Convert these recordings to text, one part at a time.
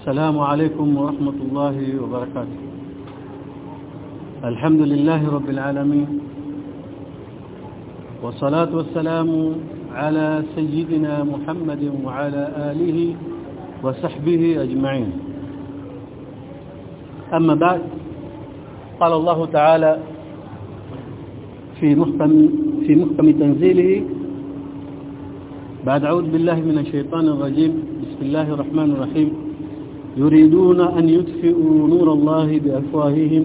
السلام عليكم ورحمة الله وبركاته. الحمد لله رب العالمين. والصلاة والسلام على سيدنا محمد وعلى آله وصحبه أجمعين. أما بعد قال الله تعالى في محكم في محكم تنزيله بعد أعوذ بالله من الشيطان الرجيم. بسم الله الرحمن الرحيم. يريدون أن يطفئوا نور الله بأفواههم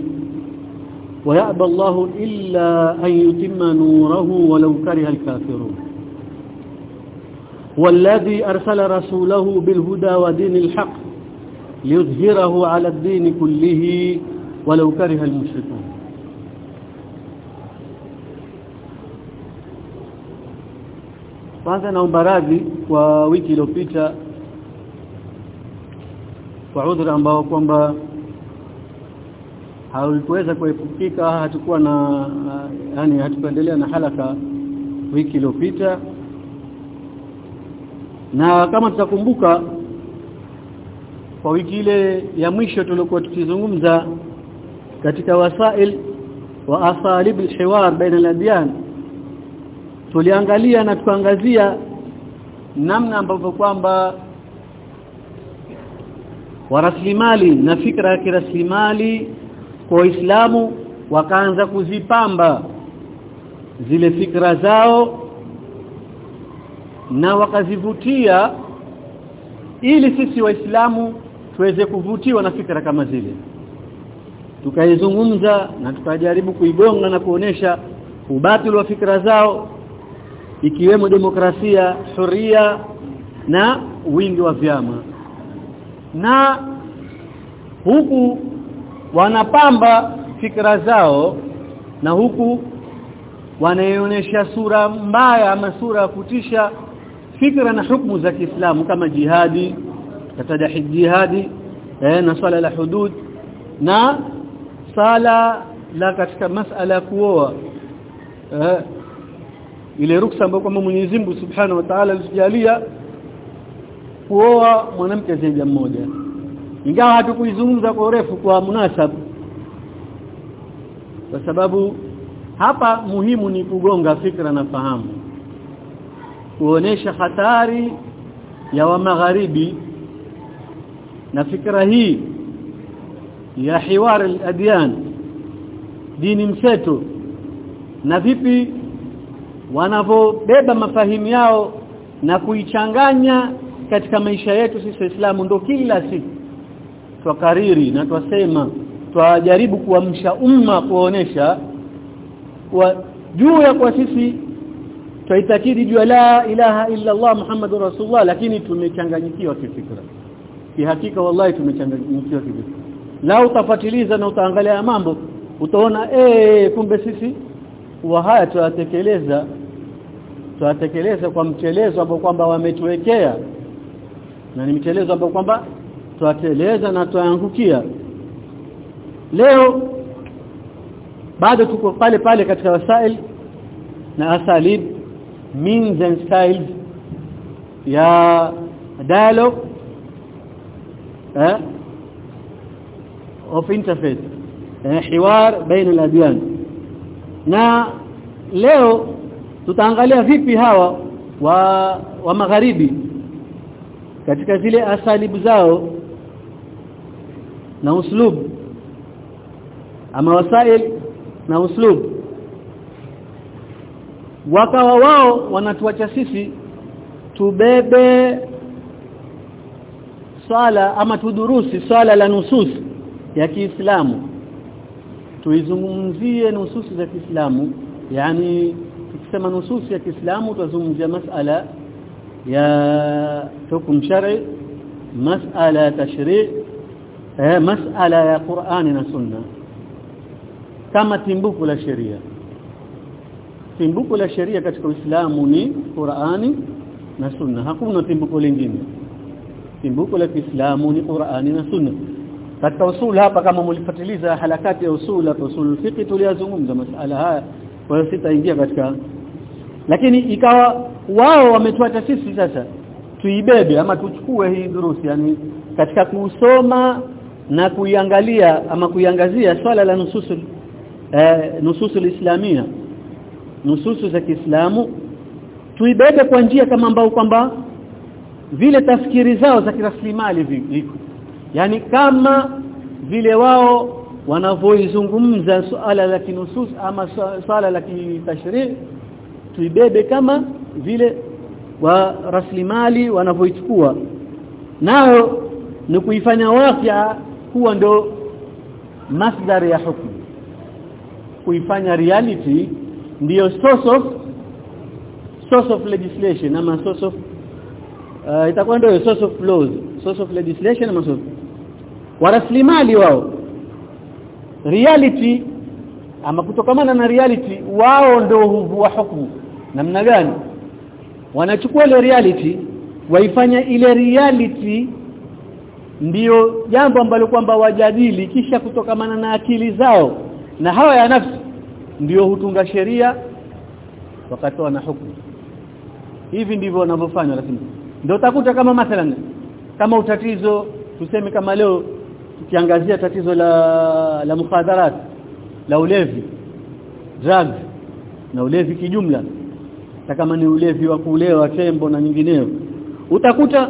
ويأبى الله إلا أن يتم نوره ولو كره الكافرون. والذي أرسل رسوله بالهدى ودين الحق ليظهره على الدين كله ولو كره المشركون. Kwanza naomba radhi kwa wiki iliyopita kwa udhuru ambao kwamba haukuweza kuepukika hatakuwa na yani hatukuendelea na halaka wiki iliyopita. Na kama tutakumbuka kwa wiki ile ya mwisho tulikuwa tukizungumza katika wasail wa asalib alhiwar baina al-adyan tuliangalia na tukaangazia namna ambavyo kwamba waraslimali na fikra ya kiraslimali kwa Uislamu wakaanza kuzipamba zile fikra zao na wakazivutia ili sisi waislamu tuweze kuvutiwa na fikra kama zile. Tukaizungumza na tukajaribu kuigonga na kuonesha ubatili wa fikra zao ikiwemo demokrasia huria na wingi wa vyama na huku wanapamba fikra zao na huku wanaionyesha sura mbaya ama sura ya kutisha fikra na hukumu za Kiislamu kama jihadi kataja jihadi eh, na swala la hudud na sala la katika masala kuoa eh, ile ruksa ambayo kwamba Mwenyezi Mungu Subhanahu wa Ta'ala alijalia kuoa mwanamke zaidi ya mmoja. Ingawa hatukuizungumza kwa urefu kwa munasabu kwa sababu hapa muhimu ni kugonga fikra na fahamu. Kuonesha hatari ya wa magharibi. Na fikra hii ya hiwar al-adyan dini mseto. Na vipi wanavobeba mafahimu yao na kuichanganya katika maisha yetu sisi waislamu ndo kila siku. Twakariri na twasema twajaribu kuamsha umma kuonesha kwa juu ya kwa sisi twaitakidi juu la ilaha illa Allah Muhammadur Rasulullah lakini tumechanganyikiwa kifikra. Kihakika wallahi tumechanganyikiwa kifikra. La utafatiliza na utaangalia mambo utaona eh kumbe sisi wa haya tuyatekeleza tuyatekeleza kwa mchelezo ambao kwamba wametuwekea na ni mchelezo ambao kwamba twateleza na tuangukia leo bado tuko pale pale katika wasail na asalib means and styles ya dialogue eh of interface eh, hiwar baina al-adyan. Na leo tutaangalia vipi hawa wa wa magharibi katika zile asalibu zao na uslub ama wasail na uslub. Wakawa wao wanatuacha sisi tubebe swala ama tudurusi swala la nusus ya Kiislamu. Tuizungumzie nususi za Kiislamu. Yani tukisema nususi ya Kiislamu tuzungumzia masala ya hukum shar'i masala tashri' eh masala ya Qur'ani na Sunna kama timbuko la sheria timbuko la sheria katika Uislamu ni Qur'ani na Sunna hakuna timbuko lingine timbuko la Kiislamu ni Qur'ani na Sunna katika usul hapa kama mlifuatiliza harakati ya usul usul fiqh tuliyazungumza masala haya kwa hiyo sitaingia katika lakini ikawa wao wametuacha sisi sasa tuibebe ama tuchukue hii durusi yani katika kusoma na kuiangalia ama kuiangazia swala la nususul eh, nususul islamia nususu za Kiislamu tuibebe kwa njia kama ambao kwamba vile tafkiri zao za kiraslimali viko. Yani kama vile wao wanavyoizungumza swala la kinusus ama swala la kitashri tuibebe kama vile wa rasilimali wanavyoichukua. Nayo ni kuifanya wafya kuwa ndo masdar ya hukumu kuifanya reality ndiyo source of source of legislation ama source of uh, itakuwa ndio source of laws source of legislation ama source. Waraslimali wao reality ama kutokamana na reality wao ndio huvua hukumu namna gani? Wanachukua ile reality waifanya ile reality ndiyo jambo ambalo kwamba wajadili kisha kutokamana na akili zao. Na hawa ya nafsi ndiyo hutunga sheria wakatoa na hukumu. Hivi ndivyo wanavyofanya lakini ndio utakuta kama mathalan kama utatizo tuseme kama leo tukiangazia tatizo la la mukhadharat la ulevi drug na ulevi kijumla hata kama ni ulevi wa kulewa tembo na nyingineo utakuta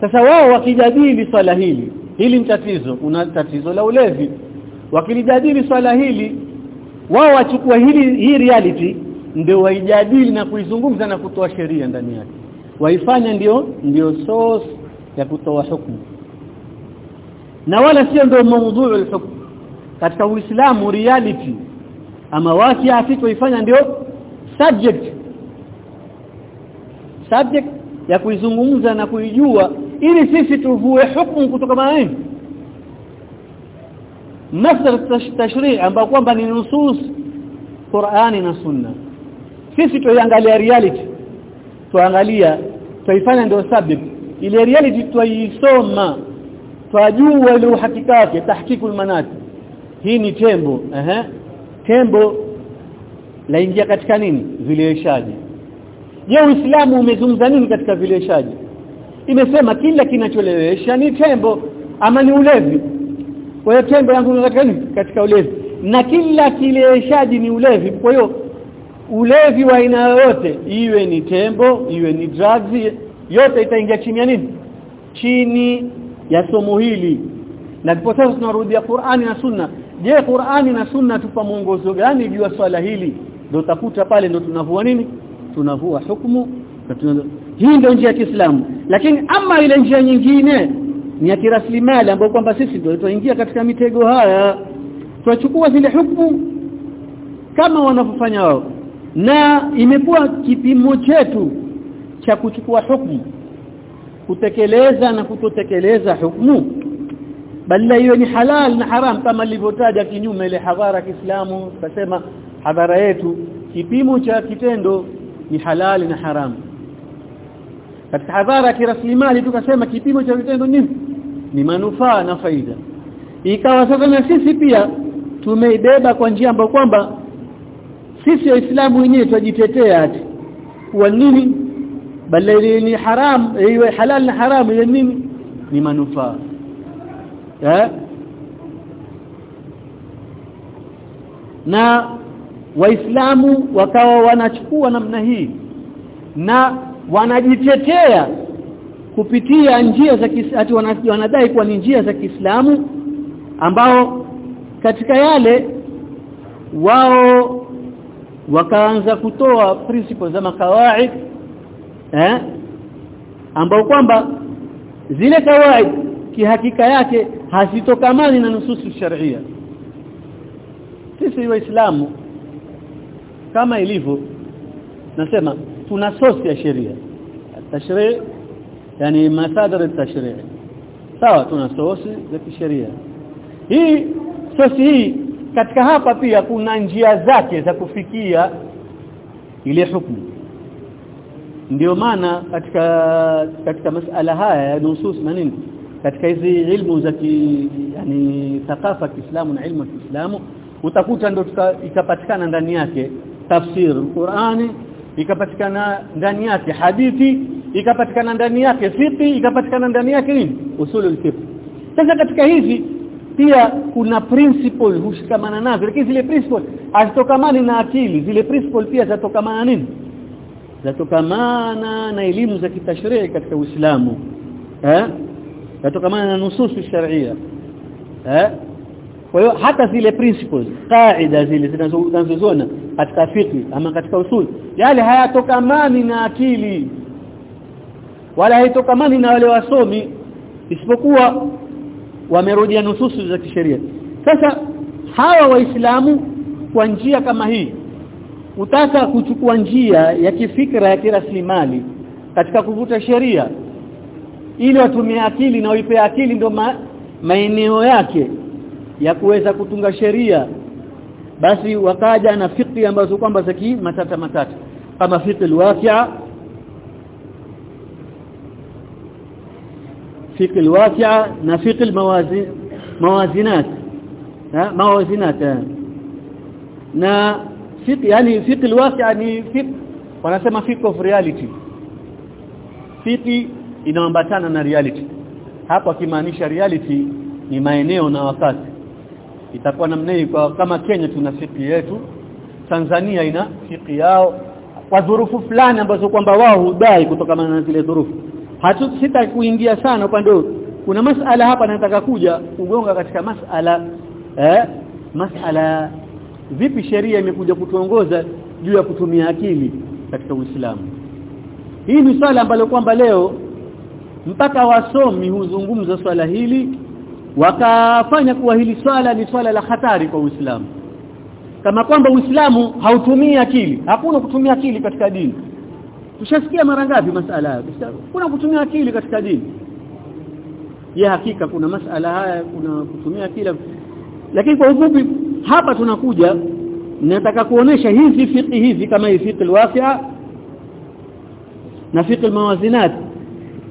sasa wao wakijadili swala hili hili ni tatizo una tatizo la ulevi. Wakilijadili swala hili wao wachukua hili hii reality ndio waijadili na kuizungumza na kutoa sheria ndani yake. Waifanya ndio ndio source ya kutoa hukumu. Na wala sio ndio maudhui al-hukm katika uislamu reality ama wakia ifanya ndio subject. Subject ya kuizungumza na kuijua ili sisi tuvue hukumu kutoka maneno masdar tashri' ambao kwamba ni nusus Qur'ani na Sunna. Sisi tuiangalia reality tuangalia tuifanya ndio subject. Ile reality tuisoma twajua ile uhakika wake tahqiqul manat. Hii ni tembo ehe tembo laingia katika nini? Vileweshaji je uislamu umezungumza nini katika vileweshaji imesema kila kinacholewesha ni tembo ama ni ulevi. Kwa hiyo tembo yangu katika nini? Katika ulevi. Na kila kileweshaji ni ulevi. Kwa hiyo ulevi wa aina yoyote iwe ni tembo iwe ni drugs yote itaingia chini ya nini? Chini ya somo hili. Na ndipo sasa tunarudia Qur'ani na Sunna. Je Qur'ani na Sunna tupa mwongozo gani juu ya swala hili ndio utakuta pale ndio tunavua nini? Tunavua hukumu hii ndio njia ya Kiislamu. Lakini ama ile njia nyingine ni ya kiraslimali ambayo kwamba sisi ndio tuingia katika mitego haya. Tuachukua zile hukumu kama wanavyofanya wao. Na imekuwa kipimo chetu cha kuchukua hukumu. Kutekeleza na kutotekeleza hukumu. Bali hiyo ni halal na haram kama lilivyotaja kinyume ile hadhara Kiislamu tukasema hadhara yetu kipimo cha kitendo ni halali na haramu. Katika hadhara ya kiraslimali tukasema kipimo cha kitendo ni ni manufaa na faida. Ikawa sasa na sisi pia tumeibeba kwa njia ambayo kwamba sisi waislamu wenyewe tujitetea ati kwa nini? Bali ni haram iwe halal na haram ile nini? Ni manufaa. Eh? Na waislamu wakawa wanachukua namna hii na wanajitetea kupitia njia za ati wanadai kuwa ni njia za Kiislamu ambao katika yale wao wakaanza kutoa principles za makawaid eh ambao kwamba zile kawaid kihakika yake hazitokamani na nususu sharia. Sisi waislamu kama ilivyo nasema tuna source ya sheria. Tashri yani masadir tashri sawa tuna source za kisheria. Hii source hii katika hapa pia kuna njia zake za kufikia ile hukumu ndio maana katika katika masala haya ya nusus na nini katika hizi ilmu za ki yani thakafa Kiislamu na ilmu ya Kiislamu utakuta ndio ikapatikana ndani yake tafsir Qur'ani ikapatikana ndani yake hadithi ikapatikana ndani yake fiqi ikapatikana ndani yake nini? Usulul fiqh sasa katika hizi pia kuna principle hushikamana nazo lakini zile principle hazitokamani na akili. Zile principle pia zatokamana nini? Zatokamana na elimu za kitashrii katika Uislamu eh? Zatokamana na nususu sharia eh kwa hiyo hata zile principles kaida zile zinazozoona katika fiqh ama katika usul yale hayatokamani na akili. Wala haitokamani na wale wasomi isipokuwa wamerudia nususu za kisheria. Sasa hawa waislamu kwa njia kama hii utaka kuchukua njia ya kifikra ya kiraslimali katika kuvuta sheria ili watumie akili na waipe akili ndio ma, maeneo yake ya kuweza kutunga sheria basi wakaja na fiqh ambazo kwamba za matata matata kama fiqh alwaqi'a fiqh alwaqi'a na fiqh almawazin mawazinat ha mawazinat na fiqh yani fiqh alwaqi'a ni fiqh wanasema fiqh of reality. Fiqh inaambatana na reality. Hapo kimaanisha reality ni maeneo na wakati itakuwa namna hii kama Kenya tuna fiki yetu. Tanzania ina fiki yao kwa dhurufu fulani ambazo kwamba wao hudai kutokana na zile dhurufu. Hatu sita kuingia sana upande kuna masala hapa nataka kuja kugonga katika masala eh masala vipi sheria imekuja kutuongoza juu ya kutumia akili katika Uislamu. Hii ni swala ambalo kwamba leo mpaka wasomi huzungumza swala hili wakafanya kuwa hili swala ni swala la hatari kwa Uislamu. Kama kwamba Uislamu hautumii akili. Hakuna kutumia akili katika dini. Tushasikia mara ngapi masala haya? Kuna kutumia akili katika dini. Ya hakika kuna masala haya kuna kutumia akili. Lakini kwa ufupi hapa tunakuja nataka kuonesha hizi fiqh hizi kama hii fiqh alwafi'a na fiqh almawazinat.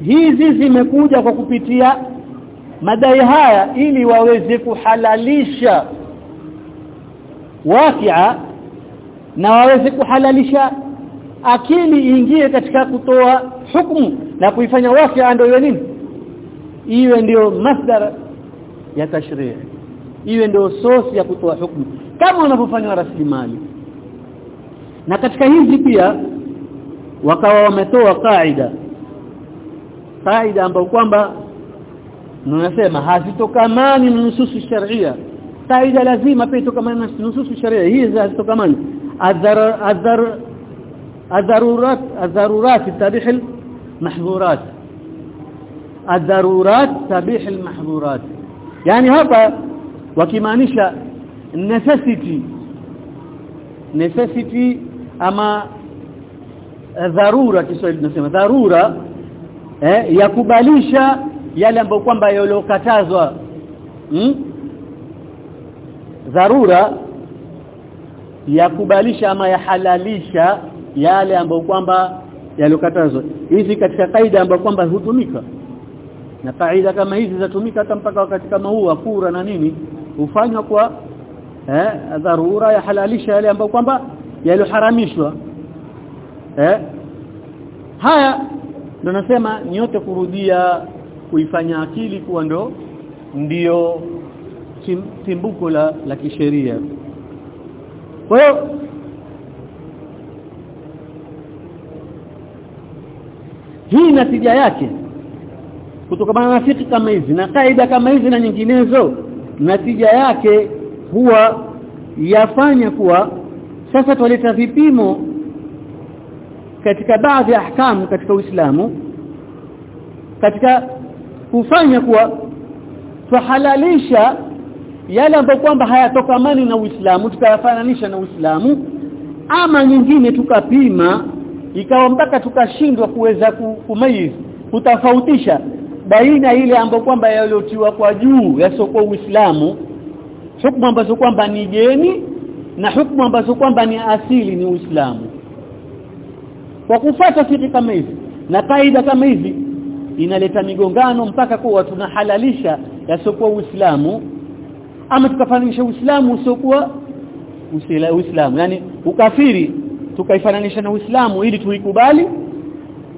Hizi zimekuja kwa kupitia madai haya ili waweze kuhalalisha wakia na waweze kuhalalisha akili iingie katika kutoa hukumu na kuifanya wakia ndio iwe nini? Iwe ndio masdar ya tashrii iwe ndio sosi ya kutoa hukumu. Kama wanavyofanya rasilimali. Na katika hizi pia wakawa wametoa kaida. Kaida ambayo kwamba tunasema hazitokamani na nususu sharia kaida lazima pia itokamani na nususu sharia hizi hazitokamani adhar adhar adharurat adharurat tabih almahdhurat adharurat tabih almahdhurat yani hapa wakimaanisha necessity necessity ama dharura Kiswahili tunasema dharura eh, ya kubalisha yale ambayo kwamba yaliokatazwa hmm? dharura ya kubalisha ama ya halalisha yale ambayo kwamba yaliokatazwa hizi katika kaida ambayo kwamba hutumika na kaida kama hizi zatumika hata mpaka wakati kama huu wa kura na nini hufanywa kwa eh dharura ya halalisha yale ambayo kwamba yaliharamishwa eh? Haya ndo nasema nyote kurudia kuifanya akili kuwa ndo ndio tim, timbuko la la kisheria. Kwa hiyo hii natija yake kutokana na fiki kama hizi na kaida kama hizi na nyinginezo natija yake huwa yafanya kuwa sasa tuleta vipimo katika baadhi ya ahkamu katika Uislamu katika kufanya kuwa tuhalalisha yale ambayo kwamba hayatokamani na Uislamu tukayafananisha na Uislamu ama nyingine tukapima ikawa mpaka tukashindwa kuweza kumayiz kutofautisha baina ile ambayo kwamba yalotiwa kwa juu yasiokuwa Uislamu hukumu ambazo kwamba ni jeni na hukumu ambazo kwamba ni asili ni Uislamu. Kwa kufuata fiki kama hizi na kaida kama hizi inaleta migongano mpaka kuwa tunahalalisha yasiokuwa Uislamu ama tukafananisha Uislamu usiokuwa Uislamu. Yani ukafiri tukaifananisha na Uislamu ili tuikubali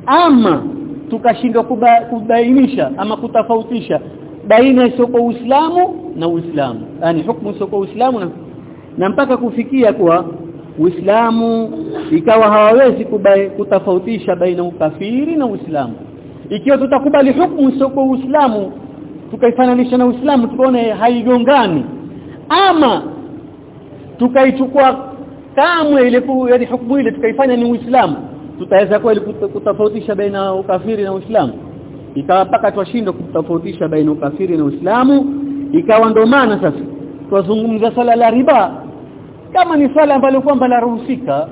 ama tukashindwa kubainisha ama kutofautisha baina ya Uislamu na Uislamu. Yani hukumu sio Uislamu na, na mpaka kufikia kuwa Uislamu ikawa hawawezi kutofautisha baina ukafiri na Uislamu ikiwa tutakubali hukumu sio Uislamu tukaifananisha na Uislamu tukaona haigongani. Ama tukaichukua kamwe ile yani hukumu ile tukaifanya ni Uislamu tutaweza kweli kutofautisha baina ukafiri na Uislamu? Ikawa paka twashindwa kutofautisha baina ukafiri na Uislamu ikawa ndo maana sasa twazungumza sala la riba. Kama ni sala ambalo kwamba laruhusika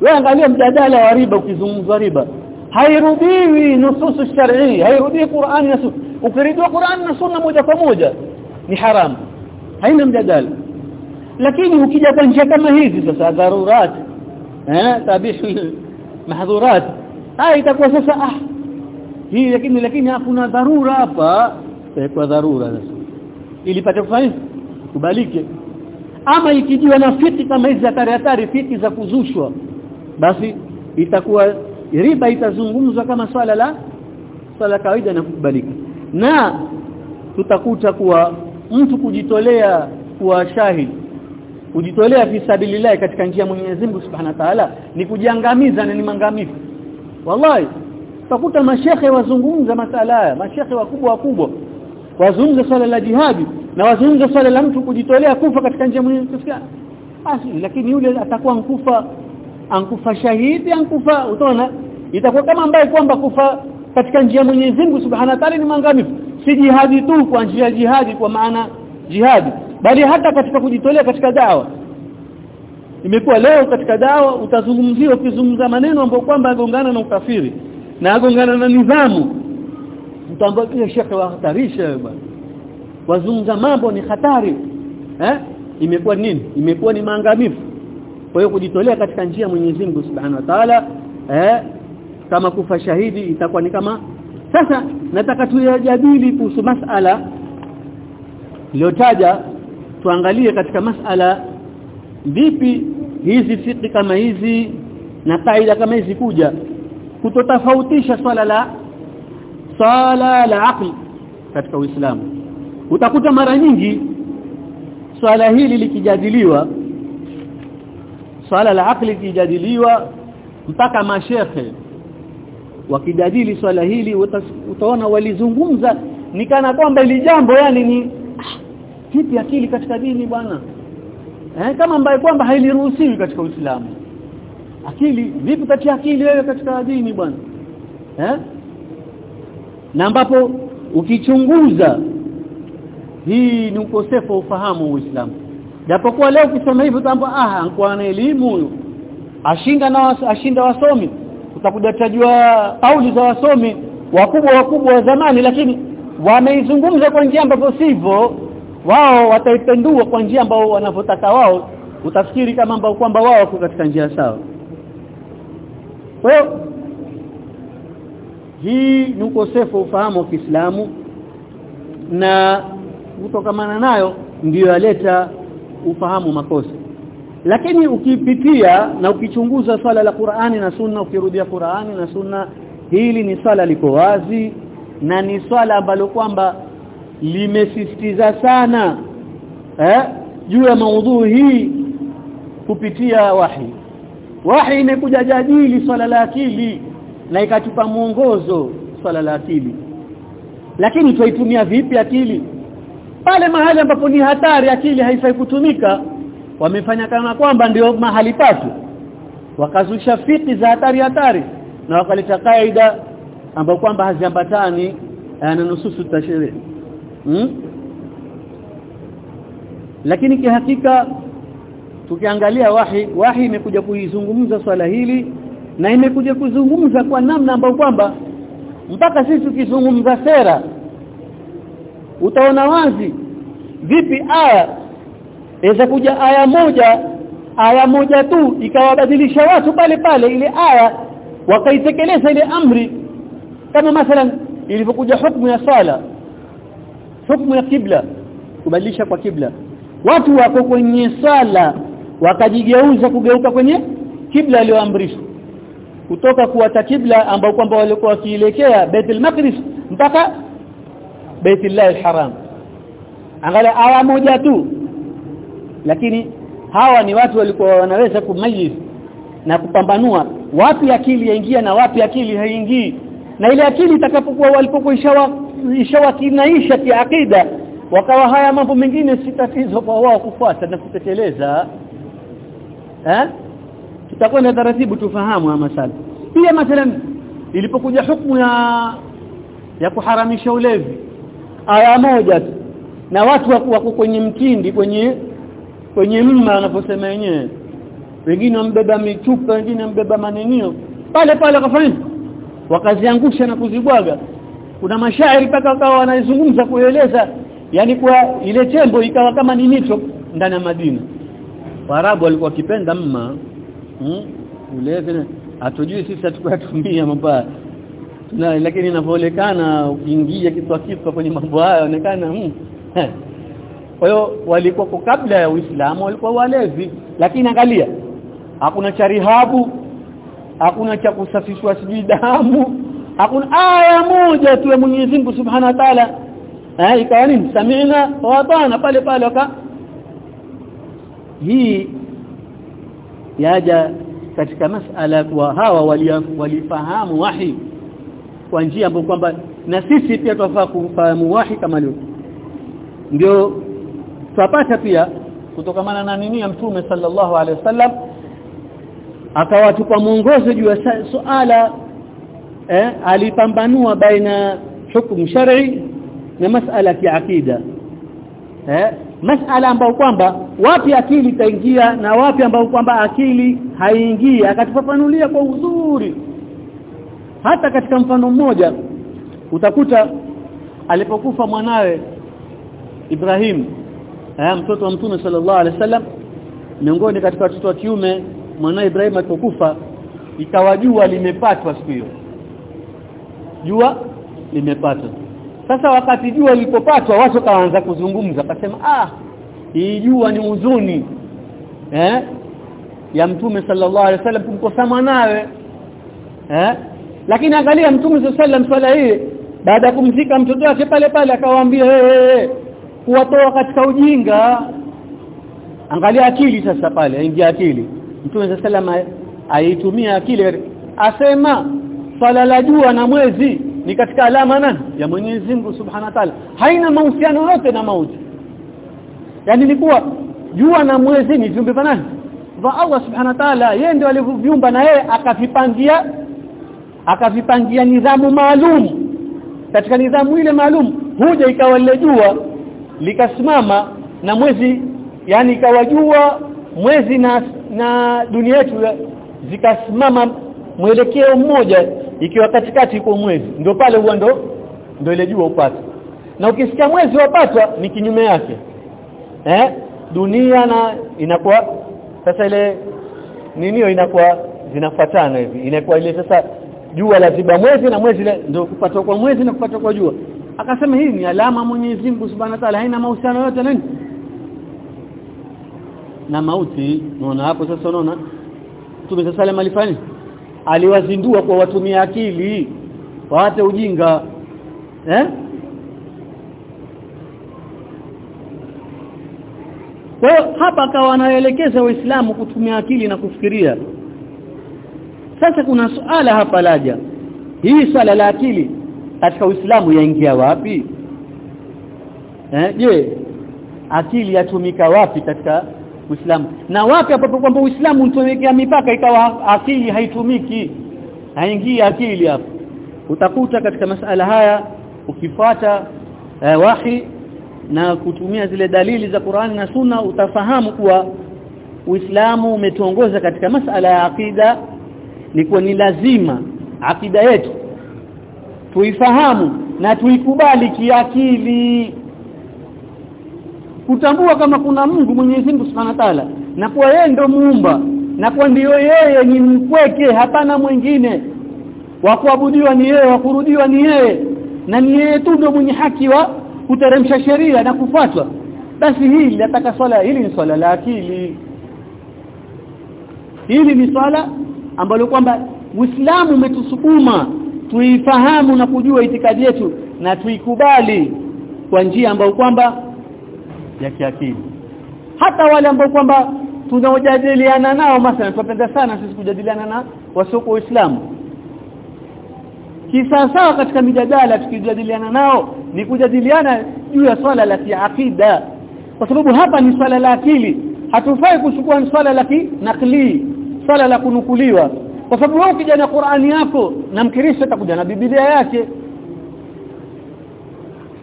wewe angalia mjadala wa riba ukizungumzwa riba hairudiwi nususu shar'i hairudii Qur'an na sunna ukirudia Qur'an na sunna moja kwa moja ni haramu haina mjadala. Lakini ukija kwa njia kama hizi sasa dharurat eh tabishu mahdhurat haya itakuwa sasa ah hii lakini lakini hakuna dharura hapa. Kwa dharura sasa. Ili pate kufanya kubalike ama ikijiwa na fiti kama hizi hatari hatari fiti za kuzushwa basi itakuwa riba itazungumzwa kama swala la swala kawaida na kukubalika. Na tutakuta kuwa mtu kujitolea kuwa shahidi kujitolea fi sabilillah katika njia Mwenyezi Mungu Subhanahu wa Ta'ala ni kujiangamiza na ni mangamifu wallahi utakuta mashekhe wazungumza masala haya mashekhe wakubwa wakubwa wazungumza swala la jihadi na wazungumza swala la mtu kujitolea kufa katika njia Mwenyezi Mungu lakini yule atakuwa nkufa ankufa shahidi ankufa utaona? Itakuwa kama ambaye kwamba kufa katika njia Mwenyezi Mungu Subhanahu wa Ta'ala ni mangamifu si jihadi tu kwa njia ya jihadi kwa maana jihadi bali hata katika kujitolea katika dawa. Imekuwa leo katika dawa utazungumzia ukizungumza maneno ambayo kwamba agongana na ukafiri na agongana na nidhamu. Mtamwambia shekhe wa hatarisha bwana. Wazungumza mambo ni hatari eh? Imekuwa nini? Imekuwa ni maangamifu kwa hiyo kujitolea katika njia ya Mwenyezi Mungu Subhanahu wa Ta'ala eh kama kufa shahidi itakuwa ni kama sasa nataka tuyajadili kuhusu masala iliyotaja tuangalie katika masala vipi hizi fiki kama hizi na kaida kama hizi kuja kutotofautisha swala la swala la aqli katika Uislamu. Utakuta mara nyingi swala hili likijadiliwa swala la akli kijadiliwa mpaka mashekhe wakijadili swala hili utaona walizungumza nikana kwamba ili jambo yani ni kipi akili katika dini bwana? Eh kama ambaye kwamba hailiruhusiwi katika Uislamu. Akili vipi kati akili wewe katika dini bwana? Eh? Na ambapo ukichunguza hii ni ukosefu wa ufahamu wa Uislamu japokuwa leo ukisema hivi utaamba ah ankuwa na elimu huyu. Ashinda na was, ashinda wasomi. Utakuja tajua kauli za wasomi wakubwa wakubwa wa zamani lakini wameizungumza kwa njia ambapo sivyo. Wao wataipendua kwa njia ambao wanavyotaka wao. Utafikiri kama ambao kwamba wao wako katika njia sawa. Kwa hiyo hii ni ukosefu ufahamu wa Kiislamu na kutokamana nayo ndiyo yaleta ufahamu makosa. Lakini ukipitia na ukichunguza swala la Qur'ani na Sunna ukirudia Qur'ani na Sunna hili ni swala liko wazi na ni swala ambalo kwamba limesisitiza sana eh juu ya maudhui hii kupitia wahi. Wahi imekuja jadili swala la akili na ikatupa mwongozo swala la akili. Lakini tuitumia vipi akili pale mahali ambapo ni hatari akili haifai kutumika wamefanya kana kwamba ndio mahali pake wakazusha fiki za hatari hatari na wakaleta kaida ambapo kwamba haziambatani na nususu tashere hmm? lakini kihakika tukiangalia wahi wahi imekuja kuizungumza swala hili na imekuja kuzungumza kwa namna ambayo kwamba mpaka sisi tukizungumza sera utaona wazi. Vipi aya? Inaweza kuja aya moja aya moja tu ikawabadilisha watu pale pale ile aya wakaitekeleza ile amri. Kama mathalan ilipokuja hukumu ya sala hukumu ya kibla kubadilisha kwa kibla. Watu wako kwenye sala wakajigeuza kugeuka kwenye kibla aliyoamrishwa kutoka kuwata kibla ambao kwamba walikuwa wakielekea Baitul Maqdis mpaka Baitullah al-Haram. Angalia aya moja tu. Lakini hawa ni watu walikuwa wanaweza kumayiz na kupambanua. Wapi akili yaingia na wapi akili haingii? Na ile akili itakapokuwa walipokuwa ishawa ishawakinaisha kiakida wakawa haya mambo mengine si tatizo kwa wao kufuata na kutekeleza. Eh? Tutakwenda taratibu tufahamu masala. Pia mathalan ilipokuja hukumu ya ya kuharamisha ulevi aya moja tu. Na watu wako kwenye mtindi kwenye kwenye mma anaposema yenyewe. Wengine wambeba michupa wengine wambeba manenio pale pale wakafanya. Wakaziangusha na kuzibwaga. Kuna mashairi paka wakawa wanazungumza kueleza. Yani kwa ile tembo ikawa kama ni mito ndani ya Madina. Waarabu walikuwa kipenda mma. Hmm? ulevi hatujui sisi hatukuyatumia mabaya na lakini inavyoonekana ukiingia kitu kitu kwenye mambo haya inaonekana hmm. kwa hiyo walikuwa kabla ya Uislamu walikuwa walezi lakini angalia hakuna cha rihabu hakuna cha kusafishwa sijui damu hakuna aya moja tu ya Mwenyezi Mungu Subhanahu wa Ta'ala. Eh ikawa nini? Samina wa atana pale pale waka. Hii yaja katika masala kwa hawa walifahamu wahi kwa njia ambayo kwamba na sisi pia tunafaa kufahamu wahi kama leo. Ndio tupata pia kutokamana na nini ya mtume sallallahu alaihi wasallam akawatupa mwongozo juu ya suala eh alipambanua baina hukumu shar'i na masala ya akida eh masala ambayo kwamba wapi akili itaingia na wapi ambao kwamba akili haingii akatufafanulia kwa uzuri hata katika mfano mmoja utakuta alipokufa mwanawe Ibrahim eh mtoto wa mtume sallallahu alaihi wasallam miongoni katika watoto wa kiume mwanae Ibrahim alipokufa ikawa jua limepatwa siku hiyo. Jua limepatwa. Sasa wakati jua lilipopatwa watu kaanza kuzungumza akasema ah hii jua ni huzuni eh ya mtume sallallahu alaihi wasallam kumkosa mwanawe eh lakini angalia mtume sallallahu swala hii baada ya kumzika mtoto wake pale pale akawaambia hey, kuwatoa katika ujinga. Angalia akili sasa pale aingia akili. Mtume sallallahu aitumia akili. Asema swala la jua na mwezi ni katika alama nani? Ya Mwenyezi Mungu Subhanahu wa Ta'ala. Haina mahusiano yote na mauti. Yani ni kuwa jua na mwezi ni viumbe vya nani? Wa Allah Subhanahu wa Ta'ala. Yeye ndio alivyoviumba na yeye akavipangia akavipangia nidhamu maalum. Katika nidhamu ile maalum huja ikawa lile jua likasimama na mwezi yani ikawa jua mwezi na na dunia yetu zikasimama mwelekeo mmoja ikiwa katikati kwa mwezi. Ndio pale huwa ndo ndio ile jua upata na ukisikia mwezi wapatwa ni kinyume yake. Eh? Dunia na inakuwa sasa ile ninio inakuwa zinafuatana hivi. Inakuwa ile sasa jua la ziba mwezi na mwezi ndio kupata kwa mwezi na kupata kwa jua. Akasema hii ni alama Mwenyezi Mungu Subhanahu wa Ta'ala haina mahusiano yote nani na mauti. Unaona hapo sasa unaona? Mtume sasa alama alifanya aliwazindua kwa watumia akili. Waate ujinga. Eh? Kwa hapa akawa anaelekeza waislamu kutumia akili na kufikiria sasa kuna suala hapa laja. Hii swala la akili katika Uislamu yaingia wapi? Eh je akili yatumika wapi katika Uislamu? Na wapi hapo kwamba Uislamu utowekea mipaka ikawa akili haitumiki? Haingii akili hapo. Utakuta katika masala haya ukifuata eh, wahi na kutumia zile dalili za Qur'ani na Sunna utafahamu kuwa Uislamu umetuongoza katika masala ya akida ni kuwa ni lazima akida yetu tuifahamu na tuikubali kiakili. Kutambua kama kuna Mungu Mwenyezi Mungu Subhanahu Ta'ala na kuwa yeye ndio muumba na kuwa ndiyo yeye ni mpweke hapana mwingine. Wa kuabudiwa ni yeye wa kurudiwa ni yeye na ni yeye tu ndio mwenye haki wa kuteremsha sheria na kufuatwa. Basi hii nataka swala hili ni swala la akili. Hili ni swala ambalo kwamba Uislamu umetusukuma tuifahamu na kujua itikadi yetu na tuikubali kwa njia ambayo kwamba ya kiakili. Hata wale ambao kwamba tunaojadiliana nao mathalan tunapenda sana sisi kujadiliana na wasoko waislamu. Kisawasawa katika mijadala tukijadiliana nao ni kujadiliana juu ya swala la kiakida kwa sababu hapa ni swala la akili. Hatufai kuchukua swala la kinakli swala la kunukuliwa. Kwa sababu wewe ukija na Qur'ani yako na mkristo atakuja na Biblia yake.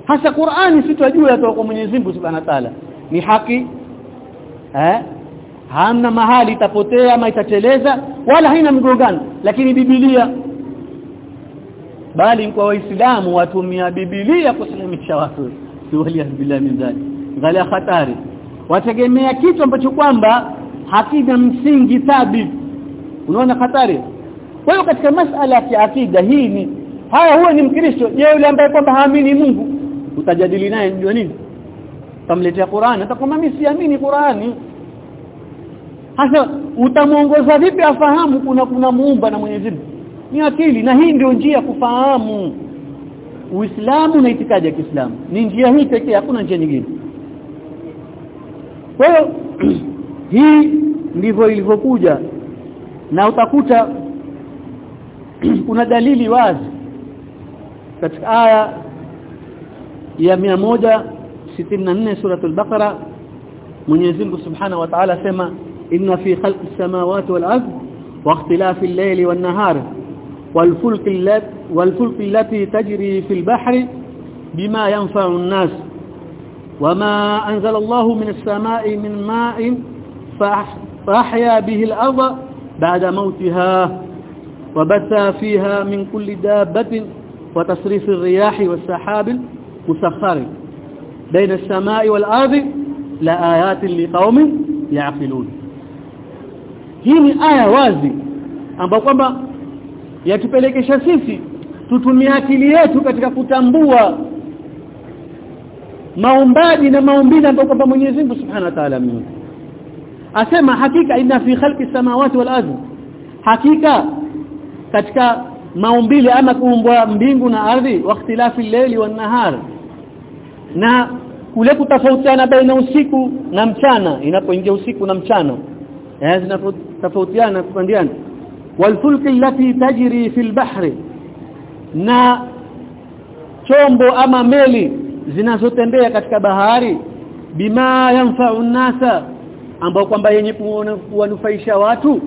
Hasa Qur'ani sitojua kutoka kwa Mwenyezi Mungu Subhanahu wa Ta'ala. Ni haki. Eh? Hamna mahali itapotea ama itateleza wala haina mgongano. Lakini Biblia. Bali kwa waislamu watumia Biblia kusalimisha watu. Si wali billahi min dhalik. Ghala hatari wategemea kitu ambacho kwamba hakina msingi thabit. Unaona hatari? Kwa hiyo katika masala ya akida hii ni haya huwa ni mkristo. Je yule ambaye kwamba haamini Mungu utajadili naye ndio nini? Tamletea Qur'ani atakwambia mimi siamini Qur'ani hasa utamuongoza vipi afahamu kuna kuna muumba na Mwenyezi Mungu? Ni akili na hii ndio njia kufahamu. Uislamu na itikadi ya Kiislamu. Ni njia hii pekee hakuna njia nyingine. Kwa hiyo hii ndivyo ilivyokuja na utakuta kuna dalili wazi katika aya ya 164 suratul baqara Mwenyezi Mungu Subhanahu wa Ta'ala sema inna fi khalqis samawati wal ardh wa ikhtilafil layli wan nahar wal fulki allati wal fulki allati tajri fil bahri bima yanfa'u an-nas وما أنزل الله من السماء من ماء فأحيا به الأرض بعد موتها وبث فيها من كل دابة وتصريف الرياح والسحاب المسخر بين السماء والأرض لآيات لقوم يعقلون hii ni aya wazi ambapo kwamba yatupelekesha sisi tutumie akili yetu katika kutambua maumbaji na maumbile ambayo kwamba Mwenyezi Mungu Subhanahu wa Ta'ala ameumba asema hakika inna fi khalqi samawati wal ardh hakika katika maumbile ama kuumbwa mbingu na ardhi wa ikhtilafi al-layli wan nahar. Na kule kutofautiana baina usiku na mchana inapoingia usiku na mchana. Eh kupandiana. Walfulki allati tajri fil bahri. Na chombo ama meli zinazotembea katika bahari. Bima yanfa'u nasa ambao kwamba yenye kuwanufaisha watu.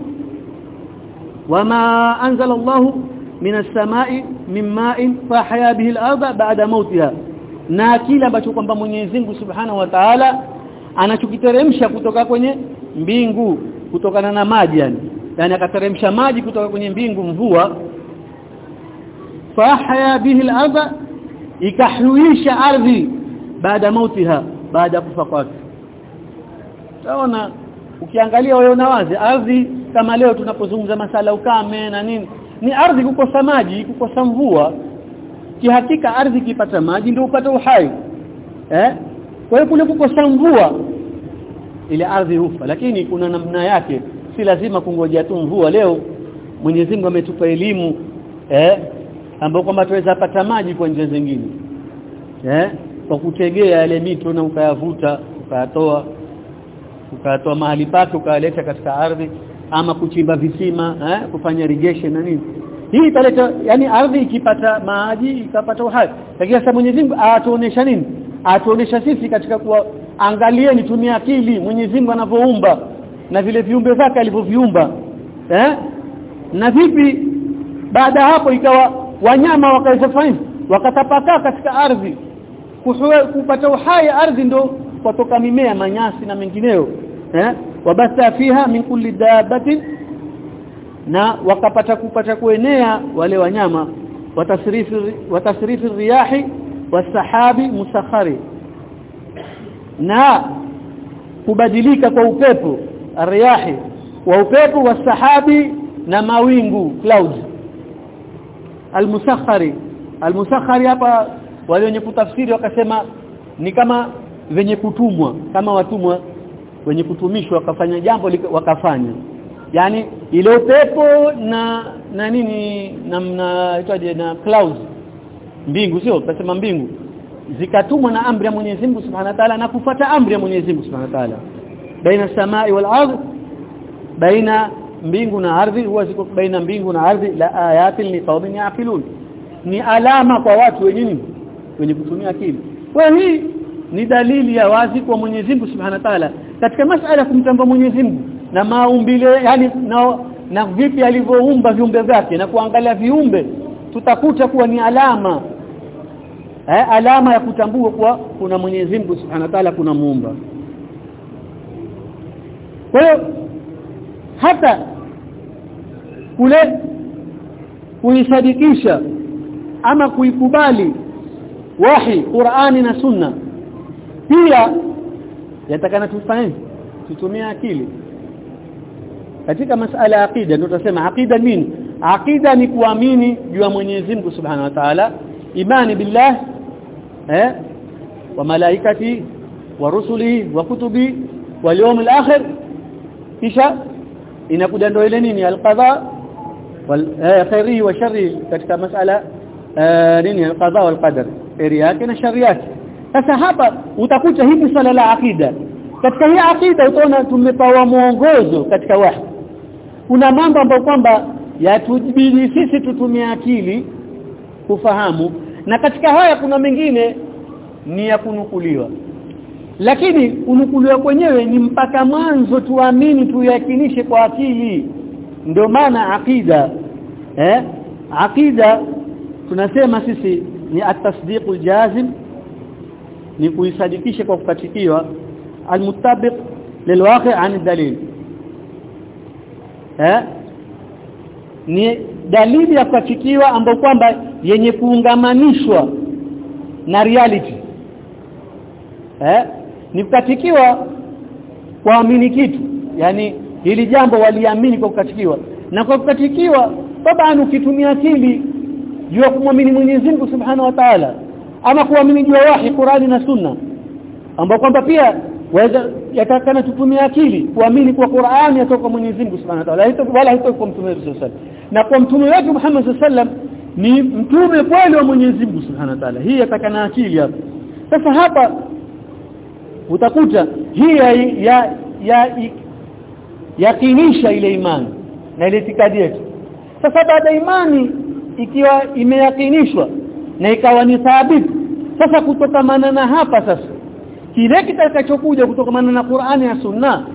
Wama anzala Allah minas samai min ma'in fahya bihi al-ardha ba'da mautiha na kila ambacho kwamba Mwenyezi Mungu Subhanahu wa Ta'ala anachokiteremsha kutoka kwenye mbingu kutokana na maji yani. Yani akateremsha maji kutoka kwenye mbingu mvua. Fahya bihi al-ardha ikahuisha ardhi baada mautiha baada kufa kwake taona ukiangalia wewe wazi ardhi kama leo tunapozungumza masala ukame na nini ni ardhi kukosa maji kukosa mvua. Kihakika ardhi ikipata maji ndio upata uhai eh? Kwa hiyo kule kukosa mvua ile ardhi hufa. Lakini kuna namna yake si lazima kungojea tu mvua. Leo Mwenyezi Mungu ametupa elimu eh ambapo kwamba tuweza pata maji kwa njia zingine eh? Kwa kutegea yale mito na ukayavuta ukayatoa ukayatoa mahali pake ukaleta katika ardhi ama kuchimba visima eh kufanya irrigation na nini. Hii italeta yani ardhi ikipata maji ikapata uhai. Lakini sasa Mwenyezi Mungu atuonesha nini? Atuonesha sisi katika kuwa angalieni tumia akili Mwenyezi Mungu anavyoumba na vile viumbe vyake alivyoviumba eh? Na vipi baada hapo ikawa wanyama wakaweza fanya wakatapakaa katika ardhi. Kupata uhai ardhi ndo kutoka mimea manyasi na mengineo eh? Wabatha fiha min kulli dabatin na wakapata kupata kuenea wale wanyama. Watasrifi watasrifi riyahi wasahabi musakhari. Na kubadilika kwa upepo riyahi. Wa upepo wasahabi na mawingu clouds almusakhari. Almusakhari hapa wale wenye kutafsiri wakasema ni kama venye kutumwa kama watumwa wenye kutumishwa wakafanya jambo wakafanya. Yani ile upepo na na nini na mnaitwaje na clouds. Mbingu sio? Tunasema mbingu. Zikatumwa na amri ya Mwenyezi Mungu Subhanahu wa Ta'ala na kufuata amri ya Mwenyezi Mungu Subhanahu wa Ta'ala. Baina samai wal ardh baina mbingu na ardhi huwa ziko baina mbingu na ardhi la ayatin liqaumin yaqilun. Ni alama kwa watu wenye nini? Wenye kutumia akili. Kwa hii ni dalili ya wazi kwa Mwenyezi Mungu Subhanahu Ta'ala. Katika masala kumtamba Mwenyezi Mungu na maumbile yani na, na vipi alivyoumba viumbe vyake na kuangalia viumbe tutakuta kuwa ni alama. Eh, alama ya kutambua kuwa kuna Mwenyezi Mungu Subhanahu Ta'ala kuna muumba kwa hiyo hata kule kuisadikisha ama kuikubali wahi Qur'ani na Sunna pia yatakana tufanye tutumie akili katika masala ya aqida ndio tutasema aqida nini aqida ni kuamini juu ya Mwenyezi Mungu Subhanahu wa Ta'ala imani billah eh wa malaikati wa rusuli wa kutubi wal yawmil akhir kisha inakuja ndio ile nini alqadha wal khairi wa sharri katika masala nini alqadha wal qadar khairi yake na shari yake sasa hapa utakuta hivi swala la akida katika hii akida utaona tumepawa mwongozo katika wahi kuna mambo ambayo kwamba yatubidi sisi tutumie akili kufahamu na katika haya kuna mengine ni ya kunukuliwa. Lakini kunukuliwa kwenyewe ni mpaka mwanzo tuamini tuyakinishe kwa akili. Ndio maana akida eh? Akida tunasema sisi ni at-tasdiqul jazim ni kuisadikisha kwa kukatikiwa. Almutabiq lilwaqi' an dalil. Eh? Ni dalili ya kukatikiwa ambayo kwamba yenye kuungamanishwa na reality. Eh? Ni kukatikiwa kuamini kitu. Yani hili jambo waliamini kwa kukatikiwa. Na kwa kukatikiwa baba ukitumia akili juu ya kumwamini Mwenyezi Mungu Subhanahu wa Ta'ala ama kuamini juu wahi Qur'ani na Sunna. Ambao kwamba pia waweza yatakana tutumie akili kuamini kwa Qur'ani yatoka kwa Mwenyezi Mungu Subhanahu wa Ta'ala. Wala haitoka kwa mtume wetu na kwa mtume wetu Muhammad sallam ni mtume kweli wa Mwenyezi Mungu Subhanahu wa Ta'ala. Hii yatakana akili hapa. Sasa hapa utakuta hii ya ya, ya yakinisha ile imani na ile itikadi yetu. Sasa baada imani ikiwa imeyakinishwa na ikawa ni thabiti. Sasa kutokamana na hapa sasa kile kitakachokuja kutokamana na Qur'ani na Sunna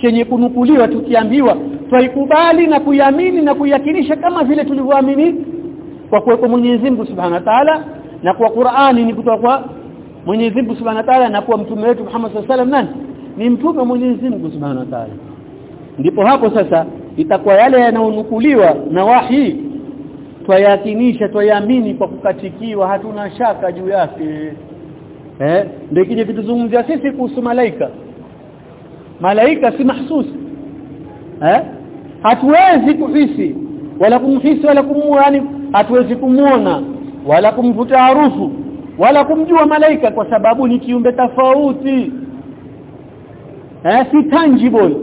chenye kunukuliwa tukiambiwa twaikubali na kuiamini na kuyakinisha kama vile tulivyoamini kwa kuwepo Mwenyezi Mungu Subhanahu wa Ta'ala na kwa Qur'ani ni kutoka kwa Mwenyezi Mungu Subhanahu wa Ta'ala na kwa mtume wetu Muhammad wasallam nani? Ni mtume wa Mwenyezi Mungu Subhanahu wa Ta'ala. Ndipo hapo sasa itakuwa yale yanayonukuliwa na wahi twayakinisha twayamini kwa kukatikiwa hatuna shaka juu yake. Eh? Ndio kile kituzungumzia sisi kuhusu malaika. Malaika si mahsusi. Eh? Hatuwezi kuhisi. Wala kumhisi wala kumuani hatuwezi kumuona. Wala kumvuta harufu. Wala kumjua malaika kwa sababu ni kiumbe tofauti. Eh? Si tangible.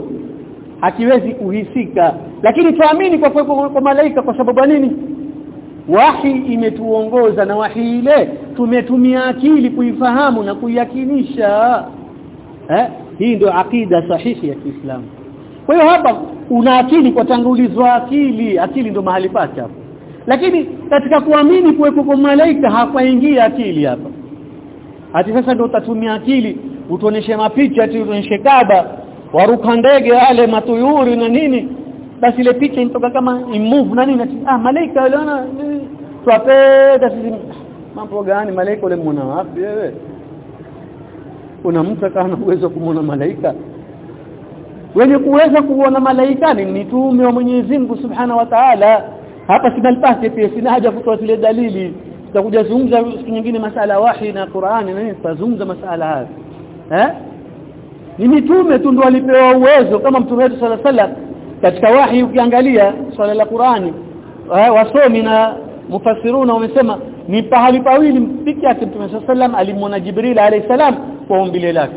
Hakiwezi kuhisika. Lakini tuamini kwa kwa, kwa malaika kwa sababu nini wahi imetuongoza na wahi ile. Tumetumia akili kuifahamu na kuyakinisha eh? Hii ndio akida sahihi ya Kiislamu kwa hiyo hapa una akili kwa tangulizwa akili. Akili ndio mahali pake hapo. Lakini katika kuamini kuwepo kwa malaika hapaingia akili hapa. Hati sasa ndio utatumia akili utoneshe mapicha ati utoneshe kaba waruka ndege wale matuyuri na nini basi ile picha inatoka kama imove na nini ah malaika waliona twapenda sisi. Mambo gani malaika ule muona wapi wewe? Kuna mtu kana uwezo kumuona malaika? Wenye kuweza kuona malaika ni mitume wa Mwenyezi Mungu Subhanahu wa Ta'ala. Hapa sina lipate pia sina haja kutoa zile dalili. Tutakuja zungumza siku nyingine masala wahi na Qur'ani na nini tutazungumza masala haya. Eh? Ni mitume tu ndio walipewa uwezo kama mtume wetu sala sallam katika wahi ukiangalia swala la Qur'ani wasomi na mufassiruna wamesema ni pahali pawili mpiki yake mtume sallam alimwona Jibril alayhi salam kwa umbile lake.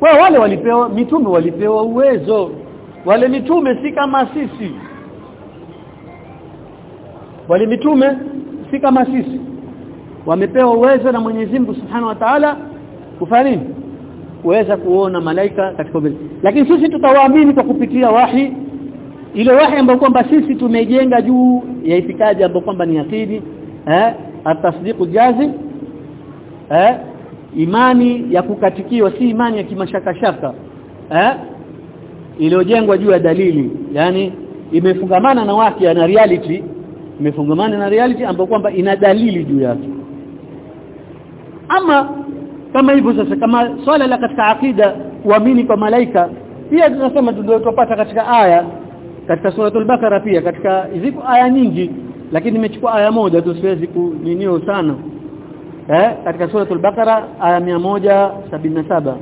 Kwa wale walipewa mitume walipewa uwezo. Wale mitume si kama sisi. Wale mitume si kama sisi. Wamepewa uwezo na Mwenyezi Mungu Subhanahu wa Ta'ala kufanya nini? Kuweza kuona malaika katika lakini sisi tutawaamini kwa kupitia wahi ile wahi ambayo kwamba sisi tumejenga juu ya itikadi ambayo kwamba ni akidi eh atasdiqu jazi eh imani ya kukatikiwa si imani ya kimashakashaka eh iliyojengwa juu ya dalili. Yani imefungamana na wahi na reality imefungamana na reality ambayo kwamba ina dalili juu yake. Ama kama hivyo sasa kama swala la katika akida kuamini kwa malaika pia tunasema tupata katika aya katika suratul bakara pia katika ziko aya nyingi lakini nimechukua aya moja tu siwezi kuninio sana. Eh katika suratul bakara aya 177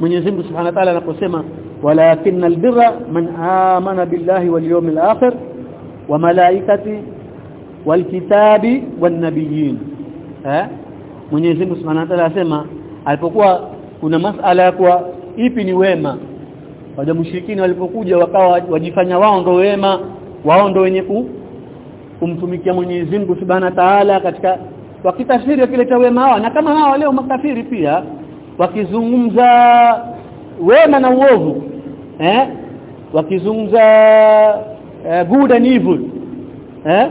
Mwenyezi Mungu Subhanahu wa Ta'ala anaposema walakinnal birra man amana billahi wal yawmil akhir wa malaikati wal kitabi wan nabiyyin. Eh Mwenyezi Mungu Subhanahu wa Ta'ala anasema alipokuwa kuna masala ya kuwa ipi ni wema wale mushrikini walipokuja wakawa wajifanya wao ndio wema wao ndio wenye kumtumikia Mwenyezi Mungu Subhanahu Ta'ala katika wakitafsiri kile cha wema wao na kama hao leo makafiri pia wakizungumza wema na uovu eh? Wakizungumza eh, good and evil eh?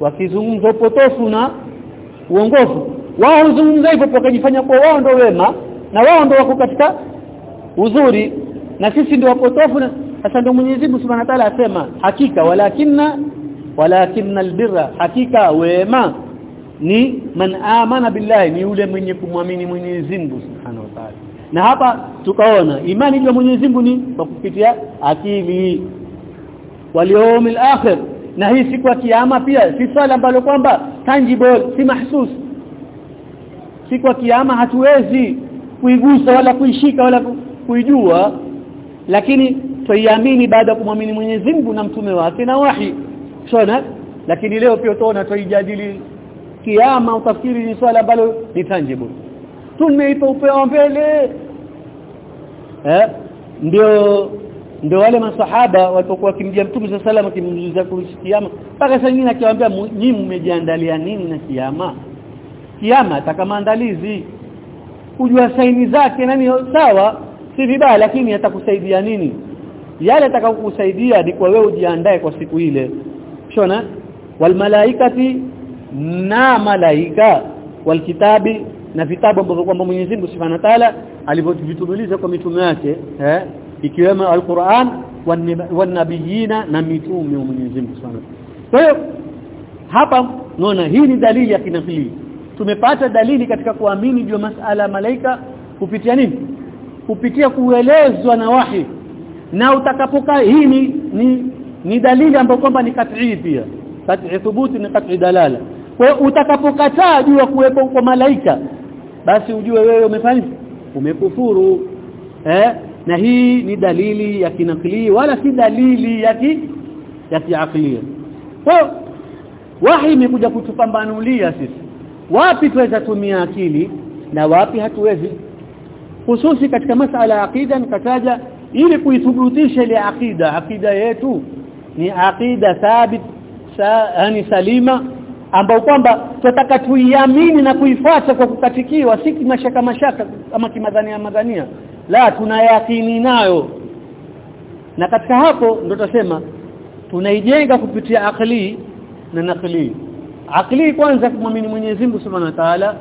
Wakizungumza upotofu na uongofu. Wao huzungumza hivyo wakajifanya kwa wao ndio wema na wao ndio wako katika uzuri na sisi ndio wapotofu sasa ndio Mwenyezi Mungu Subhanahu wa Ta'ala asema hakika walakinna walakinna albirra hakika wema ni man amana billahi ni yule mwenye kumwamini Mwenyezi Mungu Subhanahu wa Ta'ala. Na hapa tukaona imani ya Mwenyezi Mungu ni kwa kupitia akili. Waliomil akhir na hii siku ya kiyama pia si swala ambalo kwamba tangible si mahsus siku ya kiyama hatuwezi kuigusa wala kuishika wala kuijua lakini twaiamini baada ya kumwamini Mwenyezi Mungu na mtume wake na wahi. Shona? Lakini leo pia utaona tuijadili kiama utafikiri ni swala ambalo ni tangible. Tumeipa upeo mbele. Eh? Ndio ndio wale masahaba walipokuwa kimjia mtume sallallahu alayhi wasallam kuhusu kiama. Mpaka sasa nyinyi akiwaambia nyinyi mmejiandalia nini na kiama? Kiama ataka maandalizi. Kujua saini zake nani sawa si vibaya lakini yatakusaidia nini? Yale atakayokusaidia ni kwa wewe ujiandae kwa siku ile. Shona? Wal malaikati na malaika. Wal kitabi na vitabu ambavyo kwamba Mwenyezi Mungu Subhanahu wa Ta'ala alivyovitumiliza kwa mitume yake eh ikiwemo alquran wan nabiyina na mitume wa Mwenyezi Mungu Subhanahu kwa hiyo hapa naona hii ni dalili ya kinafili tumepata dalili katika kuamini juu masala malaika kupitia nini kupitia kuelezwa na wahi. Na utakapokaa hii ni, ni ni dalili ambayo kwamba ni kat'i pia. Kat'i thubuti ni kat'i dalala. Kwa hiyo utakapokataa juu ya kuwepo kwa malaika basi ujue wewe umefanya umekufuru. Eh? Na hii ni dalili ya kinakili wala si dalili ya ki ya kiaklia kwa wahi imekuja kutupambanulia sisi. Wapi tuweza tumia akili na wapi hatuwezi hususi katika masala ya aqida nikataja ili kuithubutisha ile aqida. Aqida yetu ni aqida thabit yani salima ambao kwamba tutataka tuiamini na kuifuata kwa kukatikiwa si mashaka mashaka ama kimadhania madhania. La tunayakini nayo. Na katika hapo ndo tutasema tunaijenga kupitia akli na nakli akli kwanza kumwamini Mwenyezi Mungu Subhanahu wa Ta'ala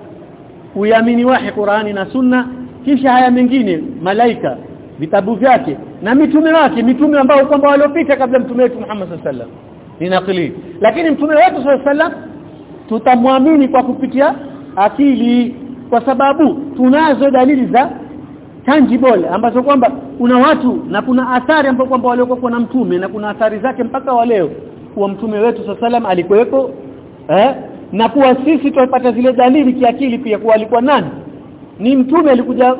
kuiamini wahi Qur'ani na Sunna kisha haya mengine malaika vitabu vyake na mitume wake mitume ambao kwamba waliopita kabla mtume wetu Muhammad sallallahu alaihi wasallam. Lakini mtume wetu sallallahu alaihi wasallam tutamwamini kwa kupitia akili. Kwa sababu tunazo dalili za tangible ambazo kwamba kuna watu na kuna athari ambazo kwamba waliokuwa na mtume na kuna athari zake mpaka wa leo kuwa mtume wetu sallam alikuwepo eh? Na kuwa sisi tupata zile dalili kiakili pia kuwa alikuwa nani ni mtume alikuja